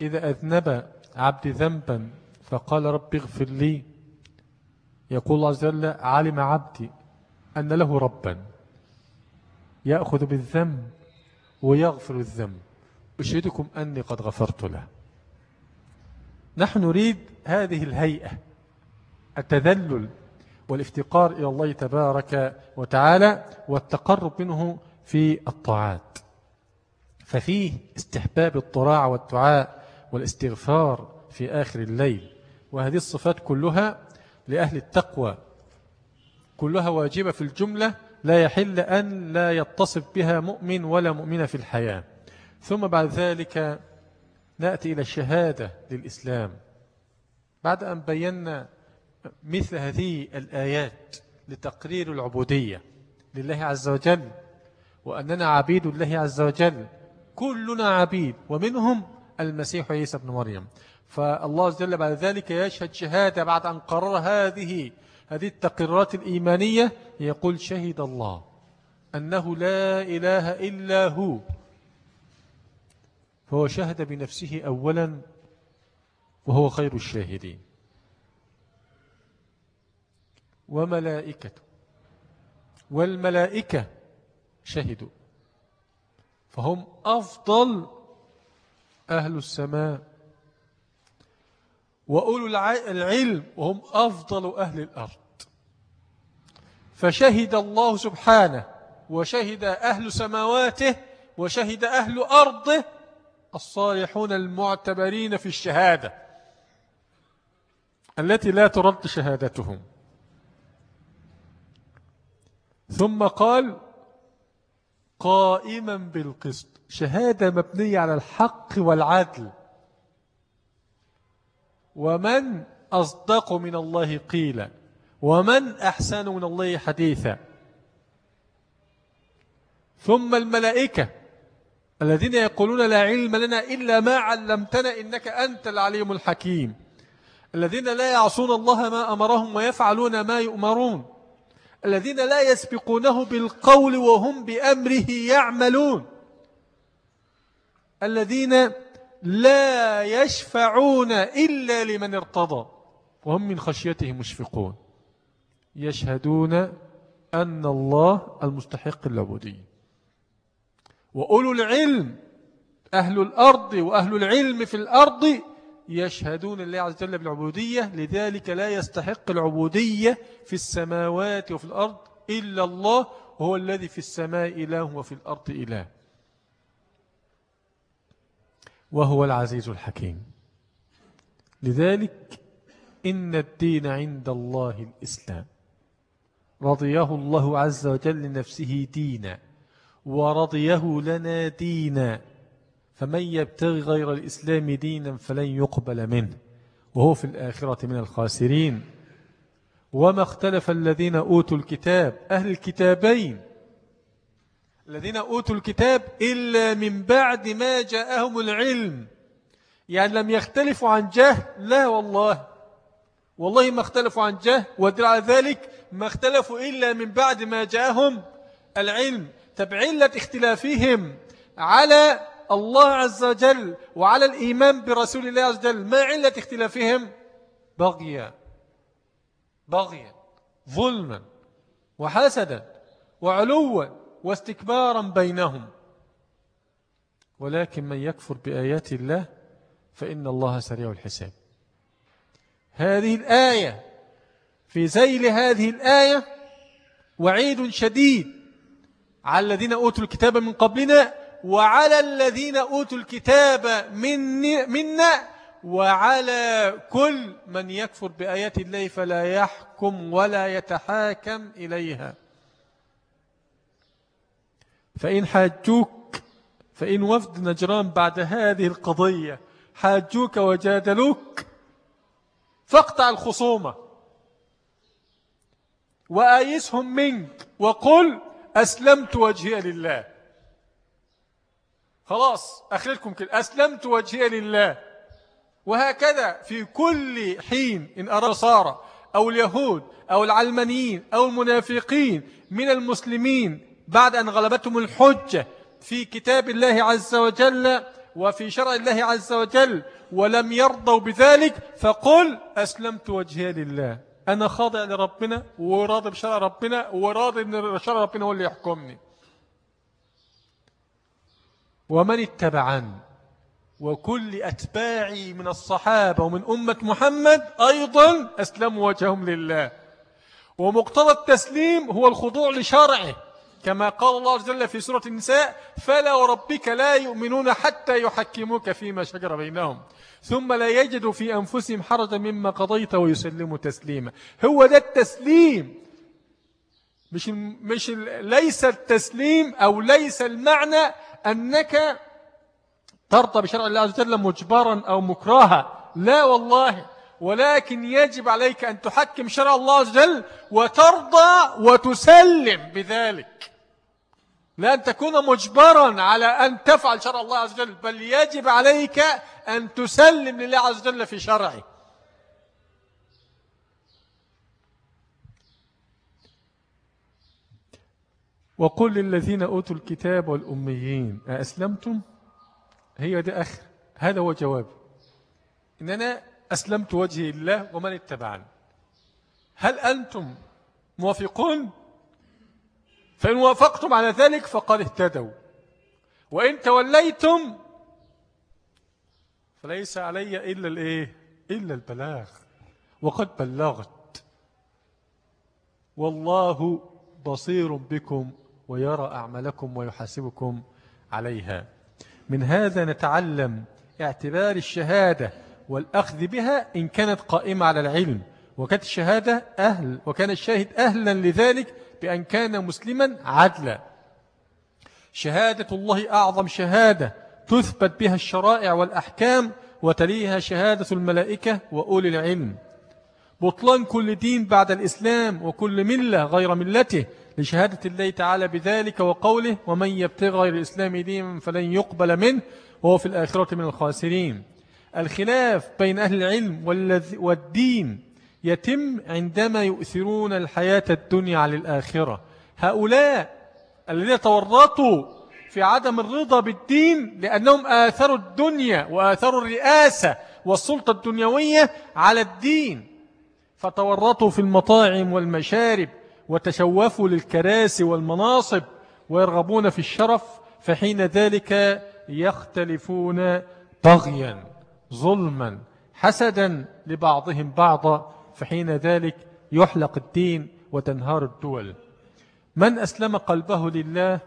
إذا أذنب عبد ذنبا فقال رب اغفر لي يقول الله عز وجل علم عبدي أن له ربا يأخذ بالذنب ويغفر الذنب. أشهدكم أني قد غفرت له. نحن نريد هذه الهيئة التذلل والافتقار إلى الله تبارك وتعالى والتقرب منه في الطاعات. ففيه استحباب الطراع والدعاء والاستغفار في آخر الليل. وهذه الصفات كلها لأهل التقوى. كلها واجبة في الجملة لا يحل أن لا يتصف بها مؤمن ولا مؤمنة في الحياة. ثم بعد ذلك نأتي إلى الشهادة للإسلام. بعد أن بينا مثل هذه الآيات لتقرير العبودية لله عز وجل وأننا عبيد الله عز وجل كلنا عبيد ومنهم المسيح عيسى بن مريم. فالله عز وجل بعد ذلك يشهد شهادة بعد أن قرر هذه هذه التقريرات الإيمانية يقول شهد الله أنه لا إله إلا هو. فهو شهد بنفسه أولا وهو خير الشاهدين. وملائكته. والملائكة شهدوا. فهم أفضل أهل السماء. وأولو العلم وهم أفضل أهل الأرض. فشهد الله سبحانه وشهد أهل سماواته وشهد أهل أرضه الصالحون المعتبرين في الشهادة التي لا ترد شهادتهم. ثم قال قائما بالقسط. شهادة مبنية على الحق والعدل. ومن أصدق من الله قيلا. ومن أحسن من الله حديثا. ثم الملائكة الذين يقولون لا علم لنا إلا ما علمتنا إنك أنت العليم الحكيم. الذين لا يعصون الله ما أمرهم ويفعلون ما يؤمرون. الذين لا يسبقونه بالقول وهم بأمره يعملون. الذين لا يشفعون إلا لمن ارتضى وهم من خشيته مشفقون. يشهدون أن الله المستحق العبودية وأولو العلم أهل الأرض وأهل العلم في الأرض يشهدون الله عز وجل بالعبودية لذلك لا يستحق العبودية في السماوات وفي الأرض إلا الله هو الذي في السماء إله وفي الأرض إله. وهو العزيز الحكيم. لذلك إن الدين عند الله الإسلام. رضيه الله عز وجل لنفسه دينا ورضيه لنا دينا. فمن يبتغي غير الإسلام دينا فلن يقبل منه وهو في الآخرة من الخاسرين. وما اختلف الذين أوتوا الكتاب أهل الكتابين. الذين أوتوا الكتاب إلا من بعد ما جاءهم العلم. يعني لم يختلفوا عن جهل لا والله. والله ما اختلفوا عن جهل ودل على ذلك ما اختلفوا إلا من بعد ما جاءهم العلم. تبعلة اختلافهم على الله عز وجل وعلى الإيمان برسول الله عز وجل ما علة اختلافهم؟ بغيا. بغيا. ظلما وحسدا وعلوا واستكبارا بينهم. ولكن من يكفر بآيات الله فإن الله سريع الحساب. هذه الآية في زيل هذه الآية وعيد شديد على الذين أوتوا الكتاب من قبلنا وعلى الذين أوتوا الكتاب من منا وعلى كل من يكفر بآيات الله فلا يحكم ولا يتحاكم إليها. فإن حاجوك فإن وفد نجران بعد هذه القضية حاجوك وجادلوك فاقطع الخصومة. وآيسهم منك وقل أسلمت وجهي لله. خلاص أخلكم كده. أسلمت وجهي لله. وهكذا في كل حين إن أرى صار أو اليهود أو العلمانيين أو المنافقين من المسلمين بعد أن غلبتهم الحجة في كتاب الله عز وجل وفي شرع الله عز وجل ولم يرضوا بذلك فقل أسلمت وجهي لله. أنا خاضع لربنا وراضي بشرع ربنا وراضي أن شرع ربنا هو اللي يحكمني. ومن اتبعن؟ وكل أتباعي من الصحابة ومن أمة محمد أيضا أسلموا وجههم لله. ومقتضى التسليم هو الخضوع لشرعه. كما قال الله وجل في سورة النساء فلا وربك لا يؤمنون حتى يحكموك فيما شجر بينهم. ثم لا يجدوا في أنفسهم حرجا مما قضيت ويسلموا تسليما. هو ده التسليم. مش, مش ليس التسليم أو ليس المعنى أنك ترضى بشرع الله عز وجل مجبرا أو مكرها لا والله. ولكن يجب عليك أن تحكم شرع الله عز وجل وترضى وتسلم بذلك. لا أن تكون مجبرا على أن تفعل شرع الله عز وجل بل يجب عليك أن تسلم لله عز وجل في شرعه. وقل للذين أوتوا الكتاب والأميين أأسلمتم؟ هي دي أخر. هذا هو جواب. إن أنا أسلمت وجهي لله ومن اتبعني. هل أنتم موافقون؟ فإن وافقتم على ذلك فقد اهتدوا. وإن توليتم فليس علي إلا الإيه؟ إلا البلاغ. وقد بلغت. والله بصير بكم ويرى أعمالكم ويحاسبكم عليها. من هذا نتعلم اعتبار الشهادة والأخذ بها إن كانت قائمة على العلم. وكانت الشهادة أهل وكان الشاهد أهلا لذلك بأن كان مسلما عدلا. شهادة الله أعظم شهادة تثبت بها الشرائع والأحكام وتليها شهادة الملائكة وأولي العلم. بطلان كل دين بعد الإسلام وكل ملة غير ملته لشهادة الله تعالى بذلك وقوله ومن يبتغى غير الإسلام دين فلن يقبل منه وهو في الآخرة من الخاسرين. الخلاف بين أهل العلم والدين يتم عندما يؤثرون الحياة الدنيا على الآخرة. هؤلاء الذين تورطوا في عدم الرضا بالدين لأنهم آثروا الدنيا وآثروا الرئاسة والسلطة الدنيوية على الدين فتورطوا في المطاعم والمشارب وتشوفوا للكراسي والمناصب ويرغبون في الشرف فحين ذلك يختلفون بغيا ظلما حسدا لبعضهم بعضا فحين ذلك يحلق الدين وتنهار الدول. من أسلم قلبه لله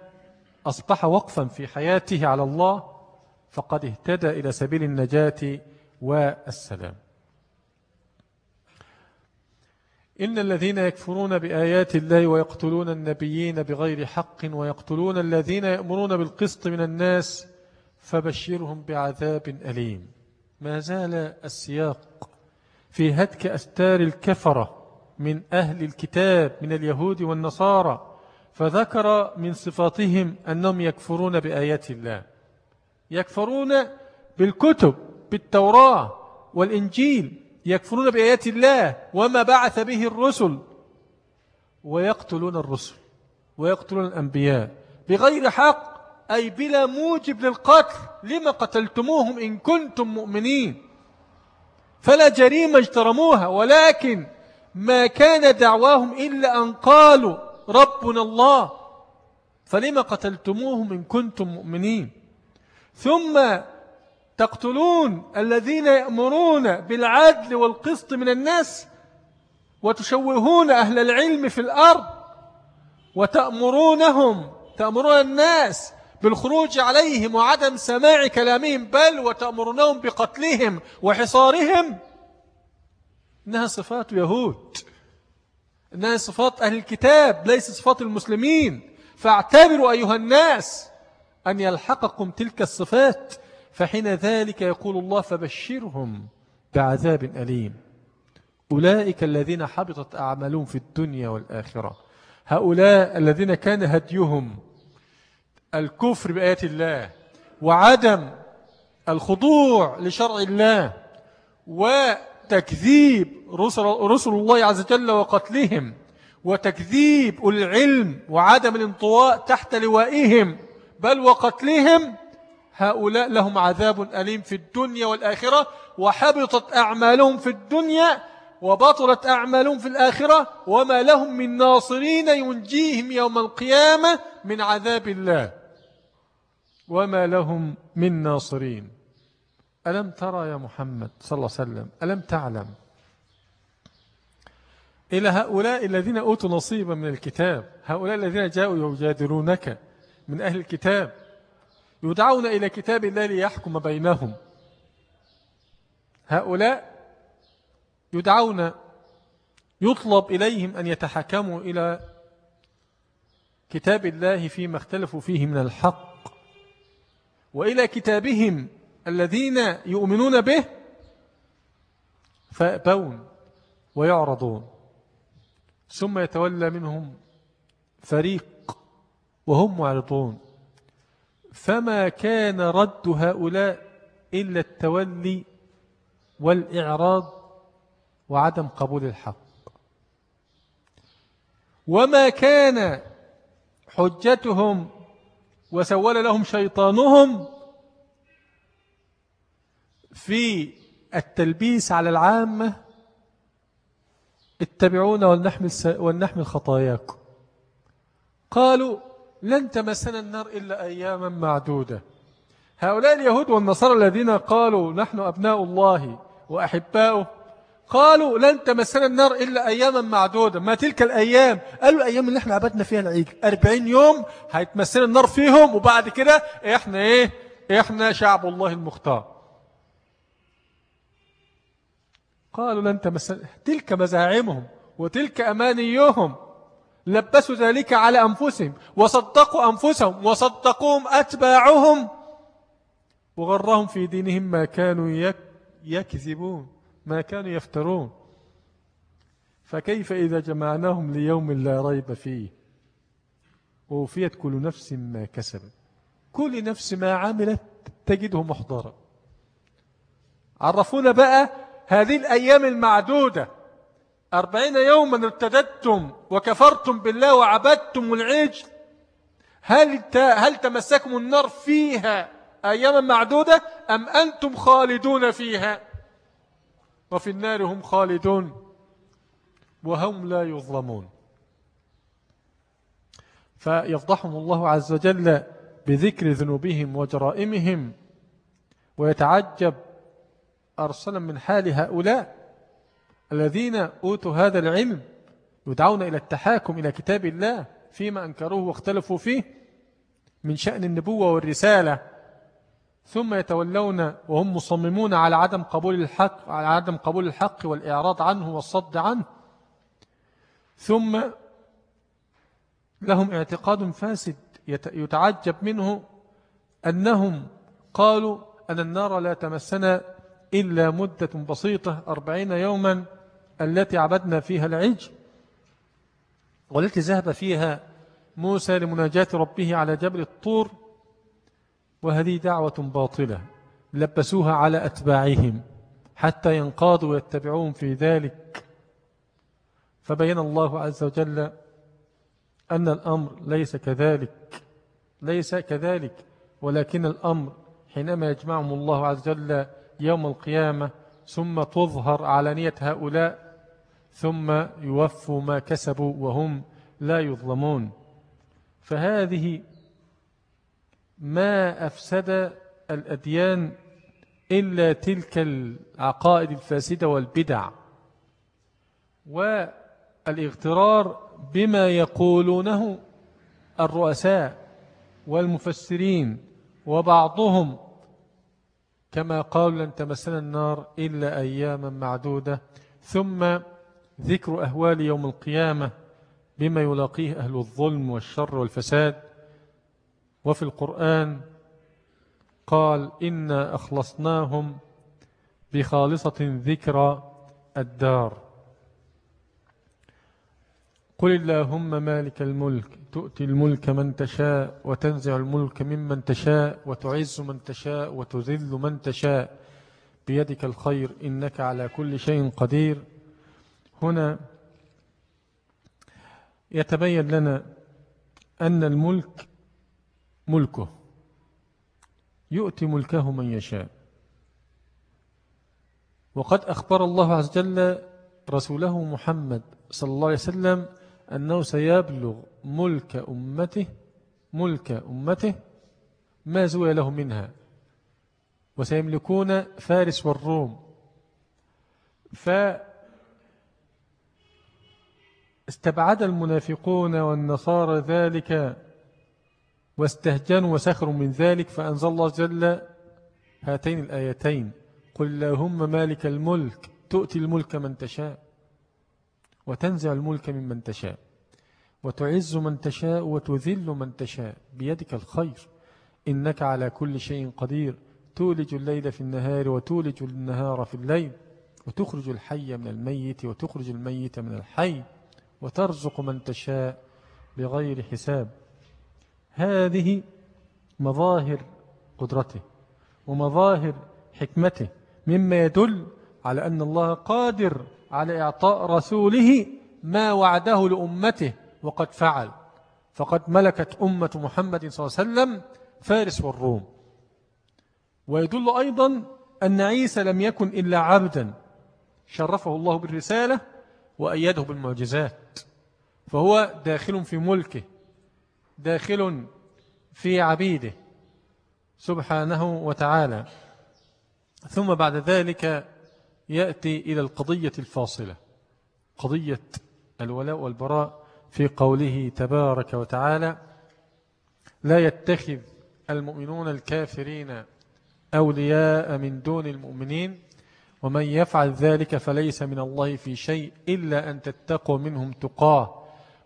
أصبح وقفا في حياته على الله فقد اهتدى إلى سبيل النجاة والسلام. إن الذين يكفرون بآيات الله ويقتلون النبيين بغير حق ويقتلون الذين يأمرون بالقسط من الناس فبشرهم بعذاب أليم. ما زال السياق في هتك أستار الكفرة من أهل الكتاب من اليهود والنصارى فذكر من صفاتهم أنهم يكفرون بآيات الله. يكفرون بالكتب بالتوراة والإنجيل يكفرون بآيات الله وما بعث به الرسل ويقتلون الرسل ويقتلون الأنبياء بغير حق أي بلا موجب للقتل لما قتلتموهم إن كنتم مؤمنين؟ فلا جريمة اجترموها ولكن ما كان دعواهم إلا أن قالوا ربنا الله فلما قتلتموهم إن كنتم مؤمنين؟ ثم تقتلون الذين يأمرون بالعدل والقسط من الناس وتشوهون أهل العلم في الأرض وتأمرونهم تأمرون الناس بالخروج عليهم وعدم سماع كلامهم بل وتأمرونهم بقتلهم وحصارهم. إنها صفات يهود إنها صفات أهل الكتاب ليس صفات المسلمين. فاعتبروا أيها الناس أن يلحقكم تلك الصفات. فحين ذلك يقول الله فبشرهم بعذاب أليم. أولئك الذين حبطت أعمالهم في الدنيا والآخرة. هؤلاء الذين كان هديهم الكفر بآيات الله وعدم الخضوع لشرع الله وتكذيب رسل, رسل الله عز وجل وقتلهم وتكذيب العلم وعدم الانطواء تحت لوائهم بل وقتلهم هؤلاء لهم عذاب أليم في الدنيا والآخرة وحبطت أعمالهم في الدنيا وبطلت أعمالهم في الآخرة وما لهم من ناصرين ينجيهم يوم القيامة من عذاب الله. وما لهم من ناصرين. ألم ترى يا محمد صلى الله عليه وسلم؟ ألم تعلم؟ إلى هؤلاء الذين أوتوا نصيبا من الكتاب. هؤلاء الذين جاءوا يجادلونك من أهل الكتاب. يدعون إلى كتاب الله ليحكم بينهم. هؤلاء يدعون يطلب إليهم أن يتحكموا إلى كتاب الله فيما اختلفوا فيه من الحق. وإلى كتابهم الذين يؤمنون به فأبون ويعرضون. ثم يتولى منهم فريق وهم معرضون. فما كان رد هؤلاء إلا التولي والإعراض وعدم قبول الحق. وما كان حجتهم وسول لهم شيطانهم في التلبيس على العامة اتبعونا ولنحمل, ولنحمل خطاياكم. قالوا لن تمسنا النار إلا أياما معدودة. هؤلاء اليهود والنصارى الذين قالوا نحن أبناء الله وأحباؤه قالوا لن تمسنا النار إلا أياما معدودة. ما تلك الأيام؟ قالوا الأيام اللي إحنا عبدنا فيها العيد. أربعين يوم هيتمسنا النار فيهم وبعد كده إحنا إيه؟ إحنا شعب الله المختار. قالوا لن تمسنا تلك مزاعمهم وتلك أمانيهم. لبسوا ذلك على أنفسهم وصدقوا أنفسهم وصدقوهم أتباعهم. وغرهم في دينهم ما كانوا يكذبون ما كانوا يفترون. فكيف إذا جمعناهم ليوم لا ريب فيه؟ ووفيت كل نفس ما كسبت. كل نفس ما عملت تجده محضرا. عرفونا بقى هذه الأيام المعدودة. أربعين يوما ارتددتم وكفرتم بالله وعبدتم العجل. هل هل تمسكم النار فيها أياما معدودة أم أنتم خالدون فيها؟ وفي النار هم خالدون وهم لا يظلمون. فيفضحهم الله عز وجل بذكر ذنوبهم وجرائمهم ويتعجب أرسلا من حال هؤلاء. الذين أوتوا هذا العلم يدعون إلى التحاكم إلى كتاب الله فيما أنكروه واختلفوا فيه من شأن النبوة والرسالة. ثم يتولون وهم مصممون على عدم قبول الحق على عدم قبول الحق والإعراض عنه والصد عنه. ثم لهم اعتقاد فاسد يتعجب منه أنهم قالوا أن النار لا تمسنا إلا مدة بسيطة أربعين يوما. التي عبدنا فيها العج والتي ذهب فيها موسى لمناجاة ربه على جبل الطور وهذه دعوة باطلة لبسوها على أتباعهم حتى ينقادوا ويتبعون في ذلك. فبين الله عز وجل أن الأمر ليس كذلك ليس كذلك ولكن الأمر حينما يجمعهم الله عز وجل يوم القيامة ثم تظهر علانية هؤلاء ثم يوفوا ما كسبوا وهم لا يظلمون. فهذه ما أفسد الأديان إلا تلك العقائد الفاسدة والبدع والإغترار بما يقولونه الرؤساء والمفسرين وبعضهم. كما قالوا لن تمسنا النار إلا أياما معدودة. ثم ذكر أهوال يوم القيامة بما يلاقيه أهل الظلم والشر والفساد. وفي القرآن قال إنا أخلصناهم بخالصة ذكرى الدار. قل اللهم مالك الملك تؤتي الملك من تشاء وتنزع الملك ممن تشاء وتعز من تشاء وتذل من تشاء. بيدك الخير إنك على كل شيء قدير. هنا يتبين لنا أن الملك ملكه. يؤتي ملكه من يشاء. وقد أخبر الله عز وجل رسوله محمد صلى الله عليه وسلم أنه سيبلغ ملك أمته ملك أمته ما زوي له منها. وسيملكون فارس والروم. فاستبعد المنافقون والنصارى ذلك واستهجنوا وسخروا من ذلك فأنزل الله جل هاتين الآيتين. قل اللهم مالك الملك تؤتي الملك من تشاء وتنزع الملك ممن تشاء وتعز من تشاء وتذل من تشاء بيدك الخير. إنك على كل شيء قدير. تولج الليل في النهار وتولج النهار في الليل وتخرج الحي من الميت وتخرج الميت من الحي. وترزق من تشاء بغير حساب. هذه مظاهر قدرته ومظاهر حكمته مما يدل على أن الله قادر على إعطاء رسوله ما وعده لأمته وقد فعل. فقد ملكت أمة محمد صلى الله عليه وسلم فارس والروم. ويدل أيضا أن عيسى لم يكن إلا عبدا. شرفه الله بالرسالة وأيده بالمعجزات. فهو داخل في ملكه داخل في عبيده سبحانه وتعالى. ثم بعد ذلك يأتي إلى القضية الفاصلة قضية الولاء والبراء في قوله تبارك وتعالى لا يتخذ المؤمنون الكافرين أولياء من دون المؤمنين ومن يفعل ذلك فليس من الله في شيء إلا أن تتقوا منهم تقاه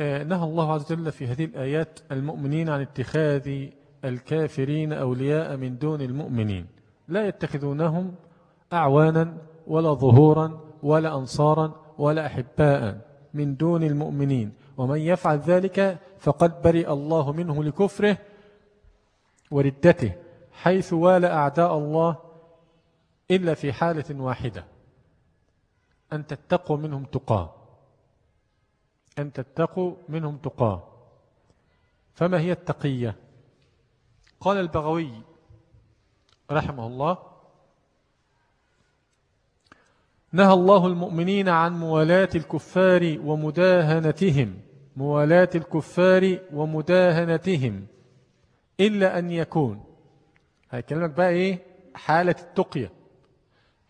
نهى الله عز وجل في هذه الآيات المؤمنين عن اتخاذ الكافرين أولياء من دون المؤمنين. لا يتخذونهم أعوانا ولا ظهورا ولا أنصارا ولا أحباء من دون المؤمنين. ومن يفعل ذلك فقد برئ الله منه لكفره وردته حيث والى أعداء الله إلا في حالة واحدة أن تتقوا منهم تقاة. أن تتقوا منهم تقاه. فما هي التقية؟ قال البغوي رحمه الله نهى الله المؤمنين عن موالاة الكفار ومداهنتهم موالاة الكفار ومداهنتهم إلا أن يكون. هيكلمك بقى إيه؟ حالة التقية.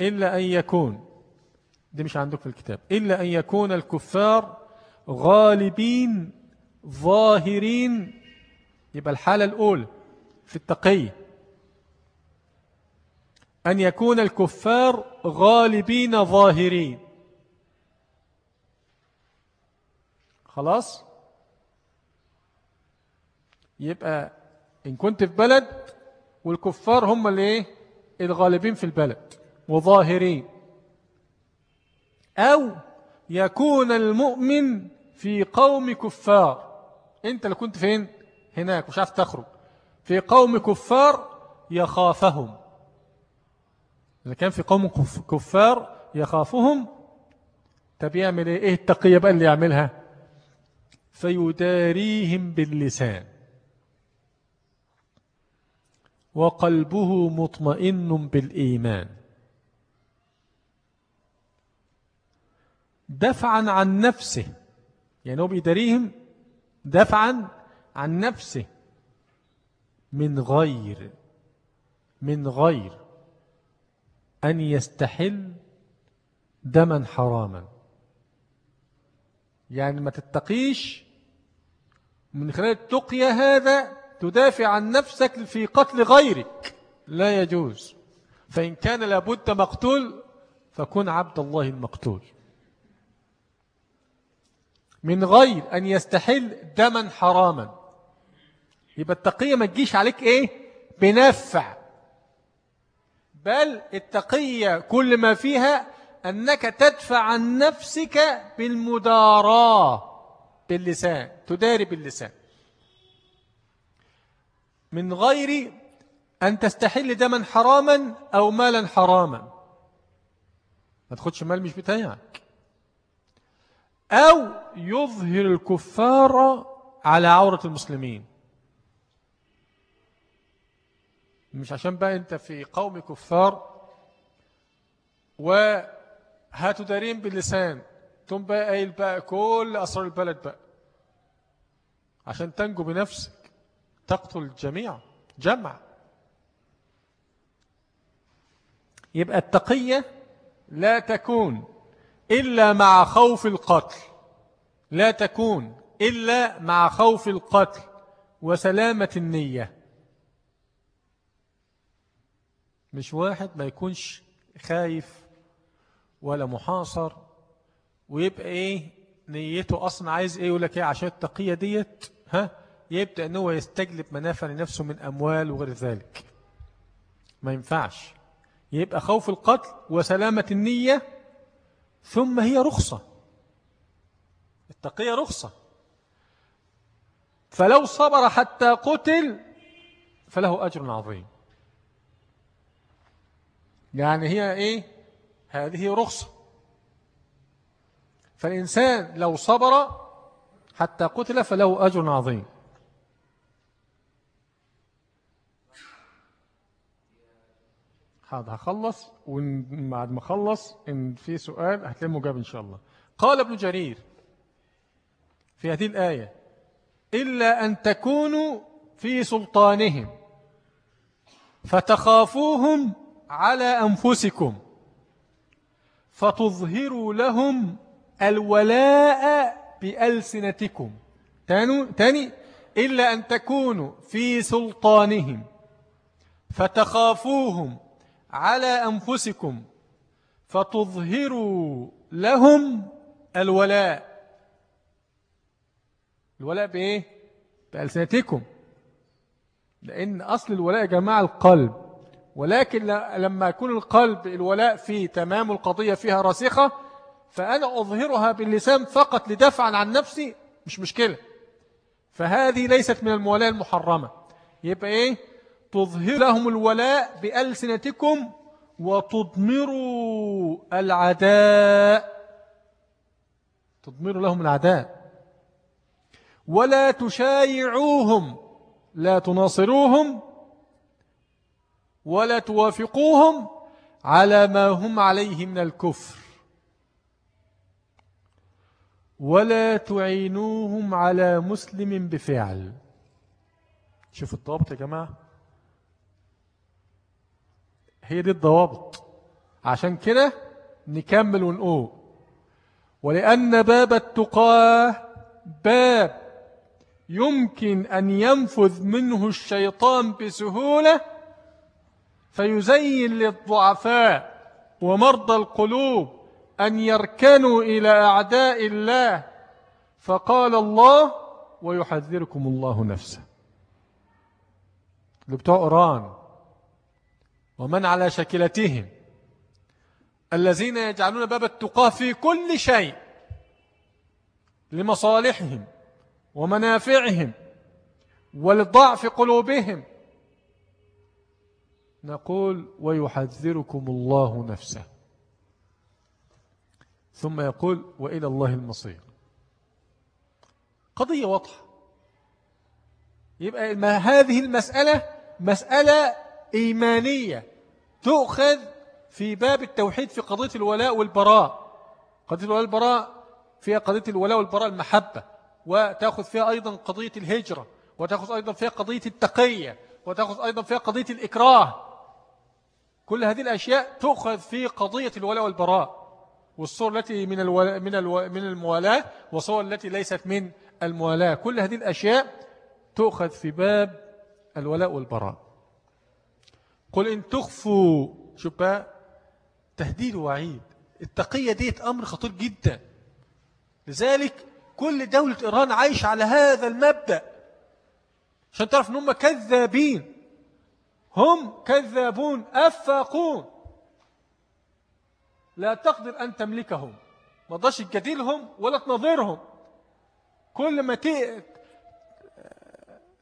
إلا أن يكون. دي مش عندك في الكتاب. إلا أن يكون الكفار غالبين ظاهرين. يبقى الحالة الأولى في التقية أن يكون الكفار غالبين ظاهرين. خلاص؟ يبقى إن كنت في بلد والكفار هم اللي إيه؟ الغالبين في البلد وظاهرين. أو يكون المؤمن في قوم كفار. أنت اللي كنت فين؟ هناك مش عارف تخرج. في قوم كفار يخافهم. إذا كان في قوم كفار يخافهم طب يعمل إيه, إيه التقية بقى اللي يعملها؟ فيداريهم باللسان. وقلبه مطمئن بالإيمان. دفعا عن نفسه. يعني هو بيداريهم دفعا عن نفسه. من غير من غير أن يستحل دما حراما. يعني ما تتقيش من خلال التقية هذا تدافع عن نفسك في قتل غيرك. لا يجوز. فإن كان لابد مقتول فكن عبد الله المقتول. من غير أن يستحل دما حراما. يبقى التقية ما تجيش عليك إيه؟ بنفع. بل التقية كل ما فيها أنك تدفع عن نفسك بالمداراة باللسان تداري باللسان. من غير أن تستحل دما حراما أو مالا حراما. ما تاخدش مال مش بتاعك. أو يظهر الكفار على عورة المسلمين. مش عشان بقى أنت في قوم كفار وهتدارين باللسان ثم بقى قايل بقى كل أسرار البلد بقى. عشان تنجو بنفسك تقتل الجميع جمع. يبقى التقية لا تكون. إلا مع خوف القتل. لا تكون إلا مع خوف القتل وسلامة النية. مش واحد ما يكونش خايف ولا محاصر ويبقى إيه نيته أصلا عايز إيه يقول لك إيه عشان التقية ديت؟ ها؟ يبدأ إن هو يستجلب منافع لنفسه من أموال وغير ذلك. ما ينفعش. يبقى خوف القتل وسلامة النية ثم هي رخصة. التقية رخصة. فلو صبر حتى قتل فله أجر عظيم. يعني هي إيه؟ هذه رخصة. فالإنسان لو صبر حتى قتل فله أجر عظيم. هخلص وبعد ما اخلص إن في سؤال هتلاقي مجاب إن شاء الله. قال ابن جرير في هذه الآية إلا أن تكونوا في سلطانهم فتخافوهم على أنفسكم فتظهروا لهم الولاء بألسنتكم. تاني إلا أن تكونوا في سلطانهم فتخافوهم على أنفسكم فتظهروا لهم الولاء. الولاء بإيه؟ بألسنتكم. لأن أصل الولاء يا جماعة القلب. ولكن لما يكون القلب الولاء فيه تمام القضية فيها راسخة فأنا أظهرها باللسان فقط لدفعا عن نفسي مش مشكلة. فهذه ليست من المولاة المحرمة. يبقى إيه؟ تظهر لهم الولاء بألسنتكم وتضمروا العداء. تضمروا لهم العداء. ولا تشايعوهم لا تناصروهم ولا توافقوهم على ما هم عليه من الكفر. ولا تعينوهم على مسلم بفعل. شوف الضوابط يا جماعة. هي دي الضوابط. عشان كده نكمل ونقول ولأن باب التقاه باب يمكن أن ينفذ منه الشيطان بسهولة فيزين للضعفاء ومرضى القلوب أن يركنوا إلى أعداء الله. فقال الله ويحذركم الله نفسه. لبتوع إيران ومن على شكلتهم الذين يجعلون باب التقاه في كل شيء لمصالحهم ومنافعهم ولضعف قلوبهم. نقول ويحذركم الله نفسه. ثم يقول وإلى الله المصير. قضية واضحة. يبقى هذه المسألة مسألة إيمانية تؤخذ في باب التوحيد في قضية الولاء والبراء. قضية الولاء والبراء فيها قضية الولاء والبراء المحبة وتأخذ فيها أيضا قضية الهجرة وتأخذ أيضا فيها قضية التقية وتأخذ أيضا فيها قضية الإكراه. كل هذه الأشياء تؤخذ في قضية الولاء والبراء. والصور التي من الولاء من ألو... من الموالاة والصور التي ليست من الموالاة. كل هذه الأشياء تؤخذ في باب الولاء والبراء. قل إن تخفوا شوف بقى؟ تهديد وعيد. التقية ديت أمر خطير جدا. لذلك كل دولة إيران عايش على هذا المبدأ. عشان تعرف أنهم كذابين. هم كذابون أفاقون. لا تقدر أن تملكهم. ما ضاش تجادلهم ولا تنظرهم كل ما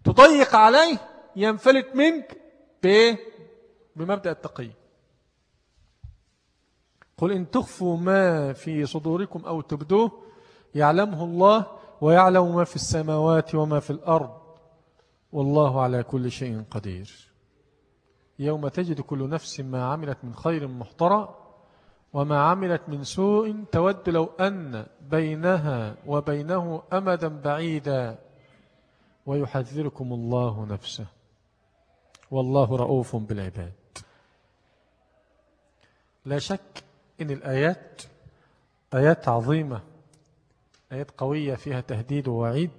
تضيق عليه ينفلت منك بمبدأ التقي قل إن تخفوا ما في صدوركم أو تبدوه يعلمه الله ويعلم ما في السماوات وما في الأرض. والله على كل شيء قدير. يوم تجد كل نفس ما عملت من خير محترى وما عملت من سوء تود لو أن بينها وبينه أمدا بعيدا ويحذركم الله نفسه. والله رؤوف بالعباد. لا شك إن الآيات آيات عظيمة آيات قوية فيها تهديد ووعيد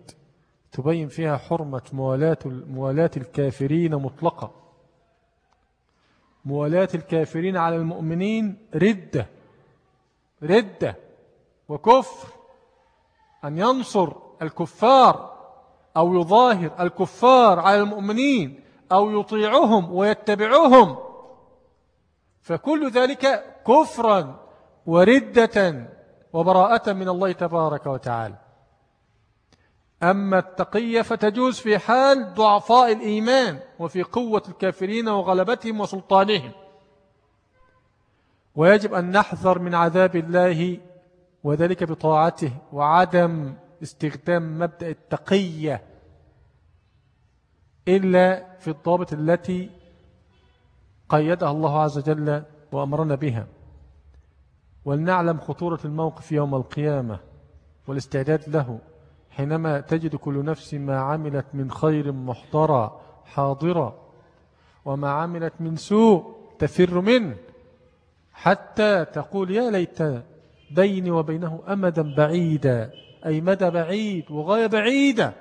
تبين فيها حرمة موالاة, موالاة الكافرين مطلقة. موالاة الكافرين على المؤمنين ردة ردة وكفر. أن ينصر الكفار أو يظاهر الكفار على المؤمنين أو يطيعهم ويتبعهم فكل ذلك كفرا وردة وبراءة من الله تبارك وتعالى. أما التقية فتجوز في حال ضعفاء الإيمان وفي قوة الكافرين وغلبتهم وسلطانهم. ويجب أن نحذر من عذاب الله وذلك بطاعته وعدم استخدام مبدأ التقية إلا في الضابط التي قيدها الله عز وجل وأمرنا بها. ولنعلم خطورة الموقف يوم القيامة والاستعداد له حينما تجد كل نفس ما عملت من خير محضرة حاضرة وما عملت من سوء تفر منه. حتى تقول يا ليت بيني وبينه أمدا بعيدا أي مدى بعيد وغاية بعيدة.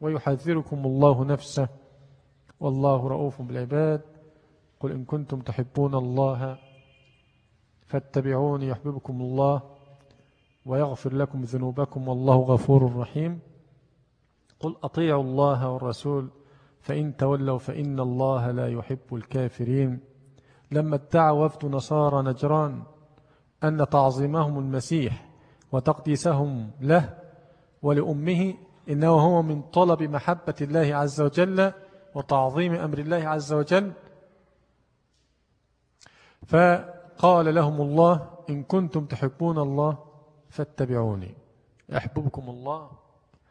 ويحذركم الله نفسه. والله رؤوف بالعباد. قل إن كنتم تحبون الله فاتبعوني يحببكم الله ويغفر لكم ذنوبكم والله غفور رحيم. قل أطيعوا الله والرسول فإن تولوا فإن الله لا يحب الكافرين. لما ادعى وفد نصارى نجران أن تعظيمهم المسيح وتقديسهم له ولأمه إنه هو من طلب محبة الله عز وجل وتعظيم أمر الله عز وجل. فقال لهم الله إن كنتم تحبون الله فاتبعوني. أحببكم الله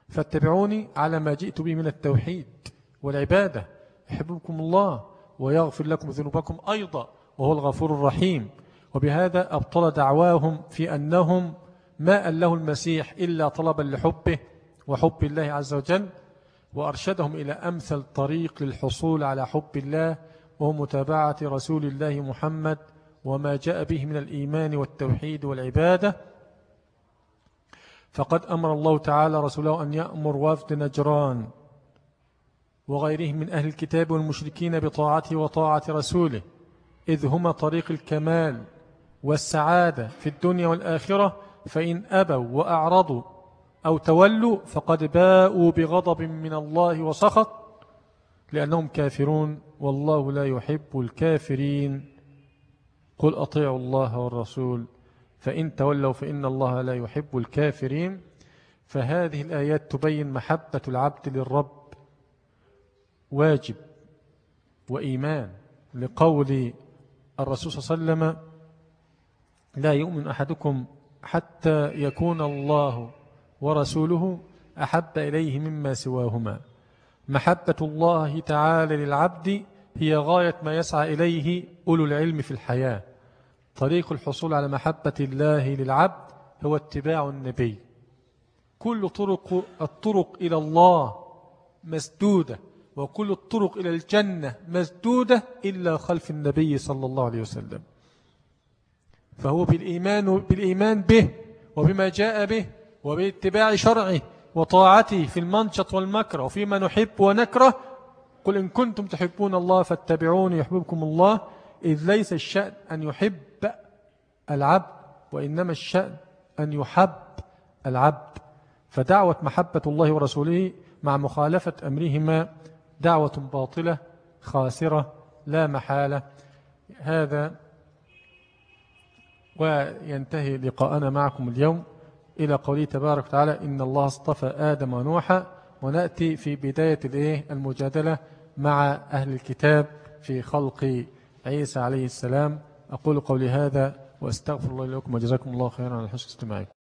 فاتبعوني على ما جئت به من التوحيد والعبادة. يحببكم الله ويغفر لكم ذنوبكم أيضا وهو الغفور الرحيم. وبهذا أبطل دعواهم في أنهم ما أن له المسيح إلا طلبا لحبه وحب الله عز وجل وأرشدهم إلى أمثل طريق للحصول على حب الله وهو متابعة رسول الله محمد وما جاء به من الإيمان والتوحيد والعبادة. فقد أمر الله تعالى رسوله أن يأمر وفد نجران وغيرهم من أهل الكتاب والمشركين بطاعته وطاعة رسوله إذ هما طريق الكمال والسعادة في الدنيا والآخرة فإن أبوا وأعرضوا أو تولوا فقد باءوا بغضب من الله وسخط لأنهم كافرون. والله لا يحب الكافرين. قل أطيعوا الله والرسول. فإن تولوا فإن الله لا يحب الكافرين. فهذه الآيات تبين محبة العبد للرب. واجب وإيمان لقول الرسول صلى الله عليه وسلم لا يؤمن أحدكم حتى يكون الله ورسوله أحب إليه مما سواهما. محبة الله تعالى للعبد هي غاية ما يسعى إليه أولو العلم في الحياة. طريق الحصول على محبة الله للعبد هو اتباع النبي. كل طرق الطرق إلى الله مسدودة وكل الطرق إلى الجنة مسدودة إلا خلف النبي صلى الله عليه وسلم. فهو بالإيمان, بالإيمان به وبما جاء به وباتباع شرعه وطاعته في المنشط والمكره وفيما نحب ونكره قل إن كنتم تحبون الله فاتبعوني يحببكم الله إذ ليس الشأن أن يحب العبد وإنما الشأن أن يحب العبد فدعوة محبة الله ورسوله مع مخالفة أمرهما دعوة باطلة خاسرة لا محالة هذا وينتهي لقاءنا معكم اليوم إلى قوله تبارك وتعالى إن الله اصطفى آدم ونوحا ونأتي في بداية المجادلة مع أهل الكتاب في خلق عيسى عليه السلام. أقول قولي هذا وأستغفر الله لكم وجزاكم الله خيرا على حسن استماعكم.